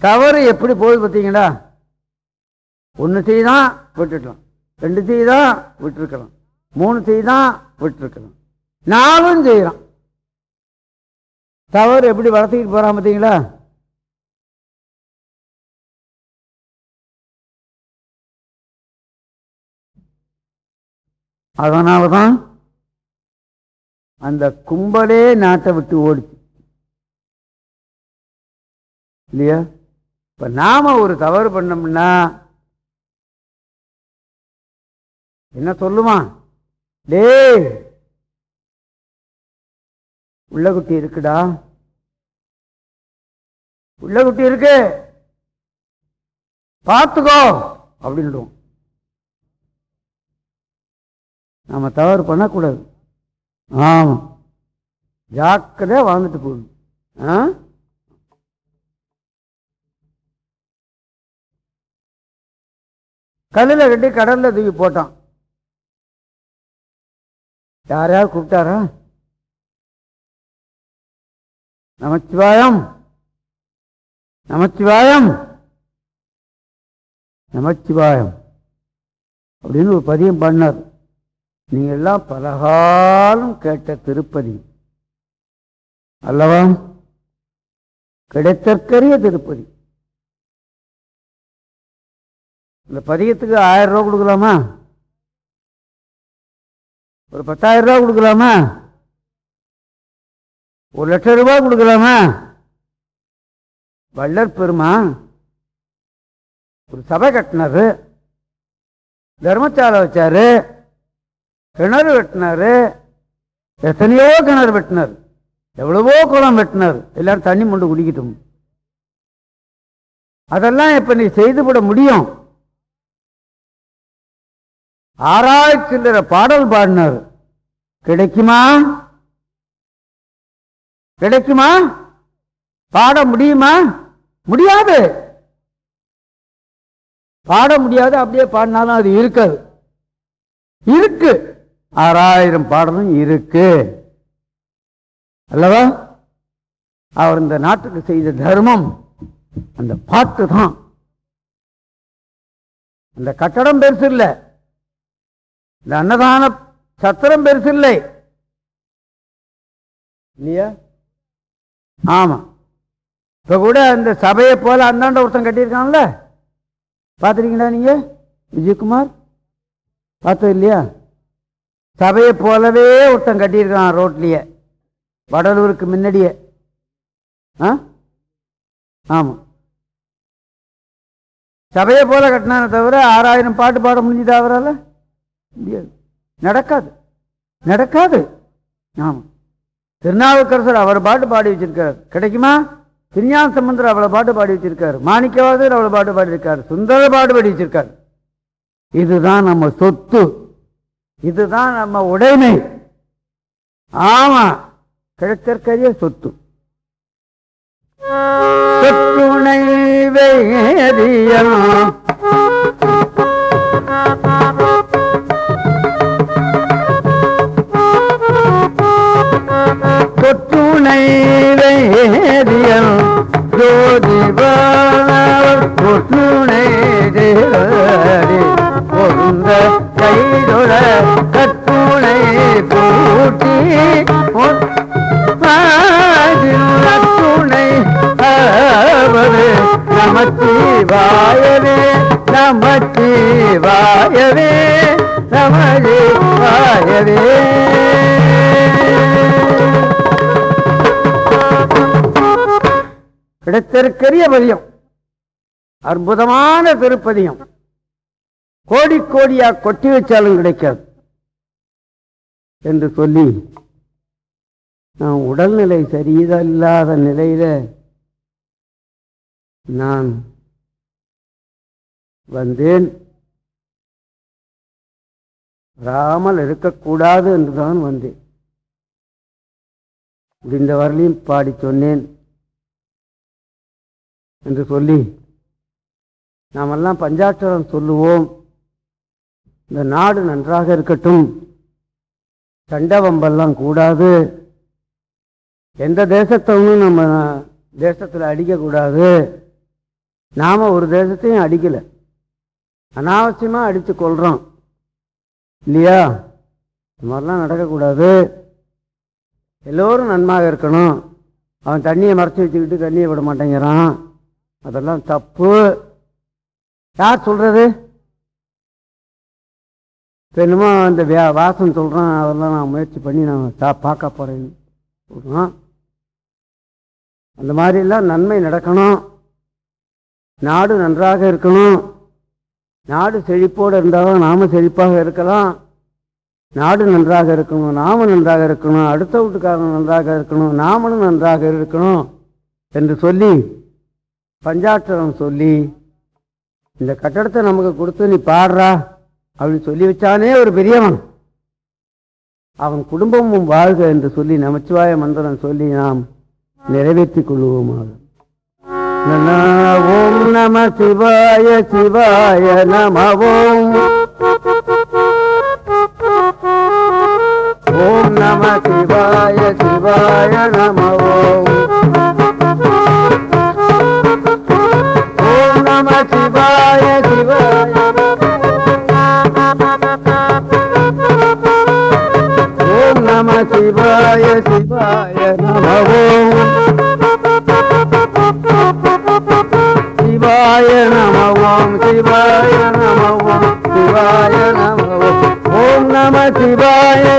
தவறு எப்படி போகுது பார்த்தீங்களா? ஒன்று செய்தான் விட்டுட்டலாம் ரெண்டு செய்தான் விட்டுருக்கலாம். மூணு செய்தான் விட்டுருக்கலாம். நாலும் செய்கிறான் தவறு எப்படி வளர்த்திக்கிட்டு போகிறான் பார்த்தீங்களா? அதனால தான் அந்த கும்பலே நாட்டை விட்டு ஓடிச்சு. இல்லையா? இப்ப நாம ஒரு தவறு பண்ணோம்னா என்ன சொல்லுமா டேய் உள்ள குட்டி இருக்குடா. உள்ள குட்டி இருக்கு. பார்த்துக்கோ அப்படின்டுவோம். நம்ம தவறு பண்ணக்கூடாது. ஆமாம் ஜாக்கிரதையாக வாழ்ந்துட்டு போகணும். ஆ? கல்லில் கட்டி கடலில் தூக்கி போட்டான். யாரையாவது கூப்பிட்டாரா? நமச்சிவாயம். நமச்சிவாயம். நமச்சிவாயம். அப்படின்னு ஒரு பதியம் பண்ணார். நீங்க எல்லாம் பலகாலம் கேட்ட திருப்பதி. அல்லவா? கிடைத்தற்கரிய திருப்பதி. இந்த பதியத்துக்கு ஆயிரம் ரூபா கொடுக்கலாமா? ஒரு பத்தாயிரம் ரூபா கொடுக்கலாமா? ஒரு லட்சம் ரூபாய் கொடுக்கலாமா? வள்ளற் பெருமா ஒரு சபை கட்டினாரு. தர்மசாலை வச்சாரு. கிணறு வெட்டினாரு. எத்தனையோ கிணறு வெட்டினார். எவ்வளவோ குளம் வெட்டினார். எல்லாரும் தண்ணி மொண்டு குடிக்கட்டும். அதெல்லாம் இப்ப நீ செய்துவிட முடியும். ஆராய்ச்சி பாடல் பாடினார். கிடைக்குமா? கிடைக்குமா? பாட முடியுமா? முடியாது. பாட முடியாது அப்படியே பாடினாலும் அது இருக்காது. இருக்கு. ஆறாயிரம் பாடலும் இருக்கு. அல்லவா? அவர் இந்த நாட்டுக்கு செய்த தர்மம் அந்த பாட்டு தான். அந்த கட்டடம் பெருசு இல்லை. இந்த அன்னதான சத்திரம் பெருசு இல்லை. இல்லையா? ஆமாம் இப்போ கூட அந்த சபையை போல அந்தாண்ட ஒருத்தன் கட்டியிருக்கான்ல? பார்த்துருக்கீங்களா நீங்கள் விஜயகுமார்? பார்த்தது இல்லையா? சபையை போலவே ஒருத்தன் கட்டியிருக்கான் ரோட்லேயே வடலூருக்கு முன்னாடியே. ஆ? ஆமாம் சபையை போல கட்டினானே தவிர ஆறாயிரம் பாட்டு பாட முடிஞ்சுதா அவரால்? முடியாது. நடக்காது. நடக்காது. ஆமாம் திருநாவுக்கரசர் அவர் பாட்டு பாடி வச்சிருக்காரு. கிடைக்குமா? திருஞான சம்பந்தர் அவ்வளவு பாட்டு பாடி வச்சிருக்காரு. மாணிக்கவாதர் அவ்வளவு பாட்டு பாடியிருக்கார் சுந்தர பாட்டு பாடி வச்சிருக்காரு. இதுதான் நம்ம சொத்து. இதுதான் நம்ம உடைமை. ஆமா கிடைத்தற்கரிய சொத்து. சொத்துணை வேதியம் தொற்றுணை வேதியம் ஜோதிபார் தொற்றுணை பொருந்த கைதொட கட்டுணை கூட்டி துணை அவரு நமச்சி வாயவே நமச்சி வாயவே நமதி வாயவே. கிடைத்திருக்கிற பதியம். அற்புதமான திருப்பதியம். கோடி கோடியா கொட்டி வச்சாலும் கிடைக்காது. என்று சொல்லி நான் உடல்நிலை சரியில்லாத நிலையில நான் வந்தேன். வராமல் இருக்கக்கூடாது என்றுதான் வந்தேன். முடிந்த வரலையும் பாடி சொன்னேன். என்று சொல்லி நாமெல்லாம் பஞ்சாட்சரம் சொல்லுவோம். இந்த நாடு நன்றாக இருக்கட்டும். சண்டவம்பெல்லாம் கூடாது. எந்த தேசத்தவனும் நம்ம தேசத்தில் அடிக்கக்கூடாது. நாம் ஒரு தேசத்தையும் அடிக்கலை. அனாவசியமாக அடித்து கொள்கிறோம் இல்லையா? இந்த மாதிரிலாம் நடக்கக்கூடாது. எல்லோரும் நன்மாக இருக்கணும். அவன் தண்ணியை மறைச்சி வச்சுக்கிட்டு தண்ணியை விட மாட்டேங்கிறான். அதெல்லாம் தப்பு. யார் சொல்றது? என்னமோ அந்த வியா வாசன் சொல்கிறான் அதெல்லாம் நான் முயற்சி பண்ணி நான் தா பார்க்க போகிறேன்னு சொல்கிறான் அந்த மாதிரிலாம் நன்மை நடக்கணும். நாடு நன்றாக இருக்கணும். நாடு செழிப்போடு இருந்தாலும் நாம் செழிப்பாக இருக்கலாம். நாடு நன்றாக இருக்கணும் நாம் நன்றாக இருக்கணும் அடுத்த வீட்டுக்காரன் நன்றாக இருக்கணும் நாமளும் நன்றாக இருக்கணும் என்று சொல்லி பஞ்சாட்சரம் சொல்லி இந்த கட்டடத்தை நமக்கு கொடுத்து நீ பாடுறா அப்படின்னு சொல்லி வச்சானே ஒரு பெரியவன். அவன் குடும்பமும் வாழ்க என்று சொல்லி நமச்சிவாய மந்திரம் சொல்லி நாம் நிறைவேற்றிக் கொள்வோமாக ஓம் நம சிவாய சிவாய நம ஓம் ஓம் நம சிவாய சிவாய நம ஓம் ஓம் நம சிவாய சிவாய நம ஓம் சிவாய நம ஓம் சிவாய நம ஓம்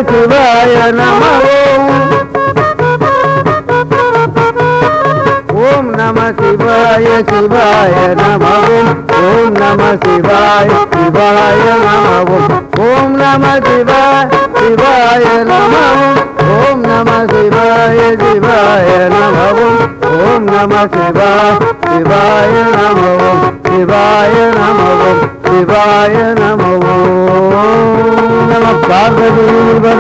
சிவாய நம ஓம் ஓம் நம சிவாய சிவாய நம ஓம் ஓம் நம சிவாய சிவாய நம ஓம் ஓம் நம சிவாய சிவாய நம ஓம் ஓம் நம சிவாய சிவாய நம ஓம் ஓம் நம சிவாய சிவாய நம ஓம் ஓம் நம சிவாய சிவாய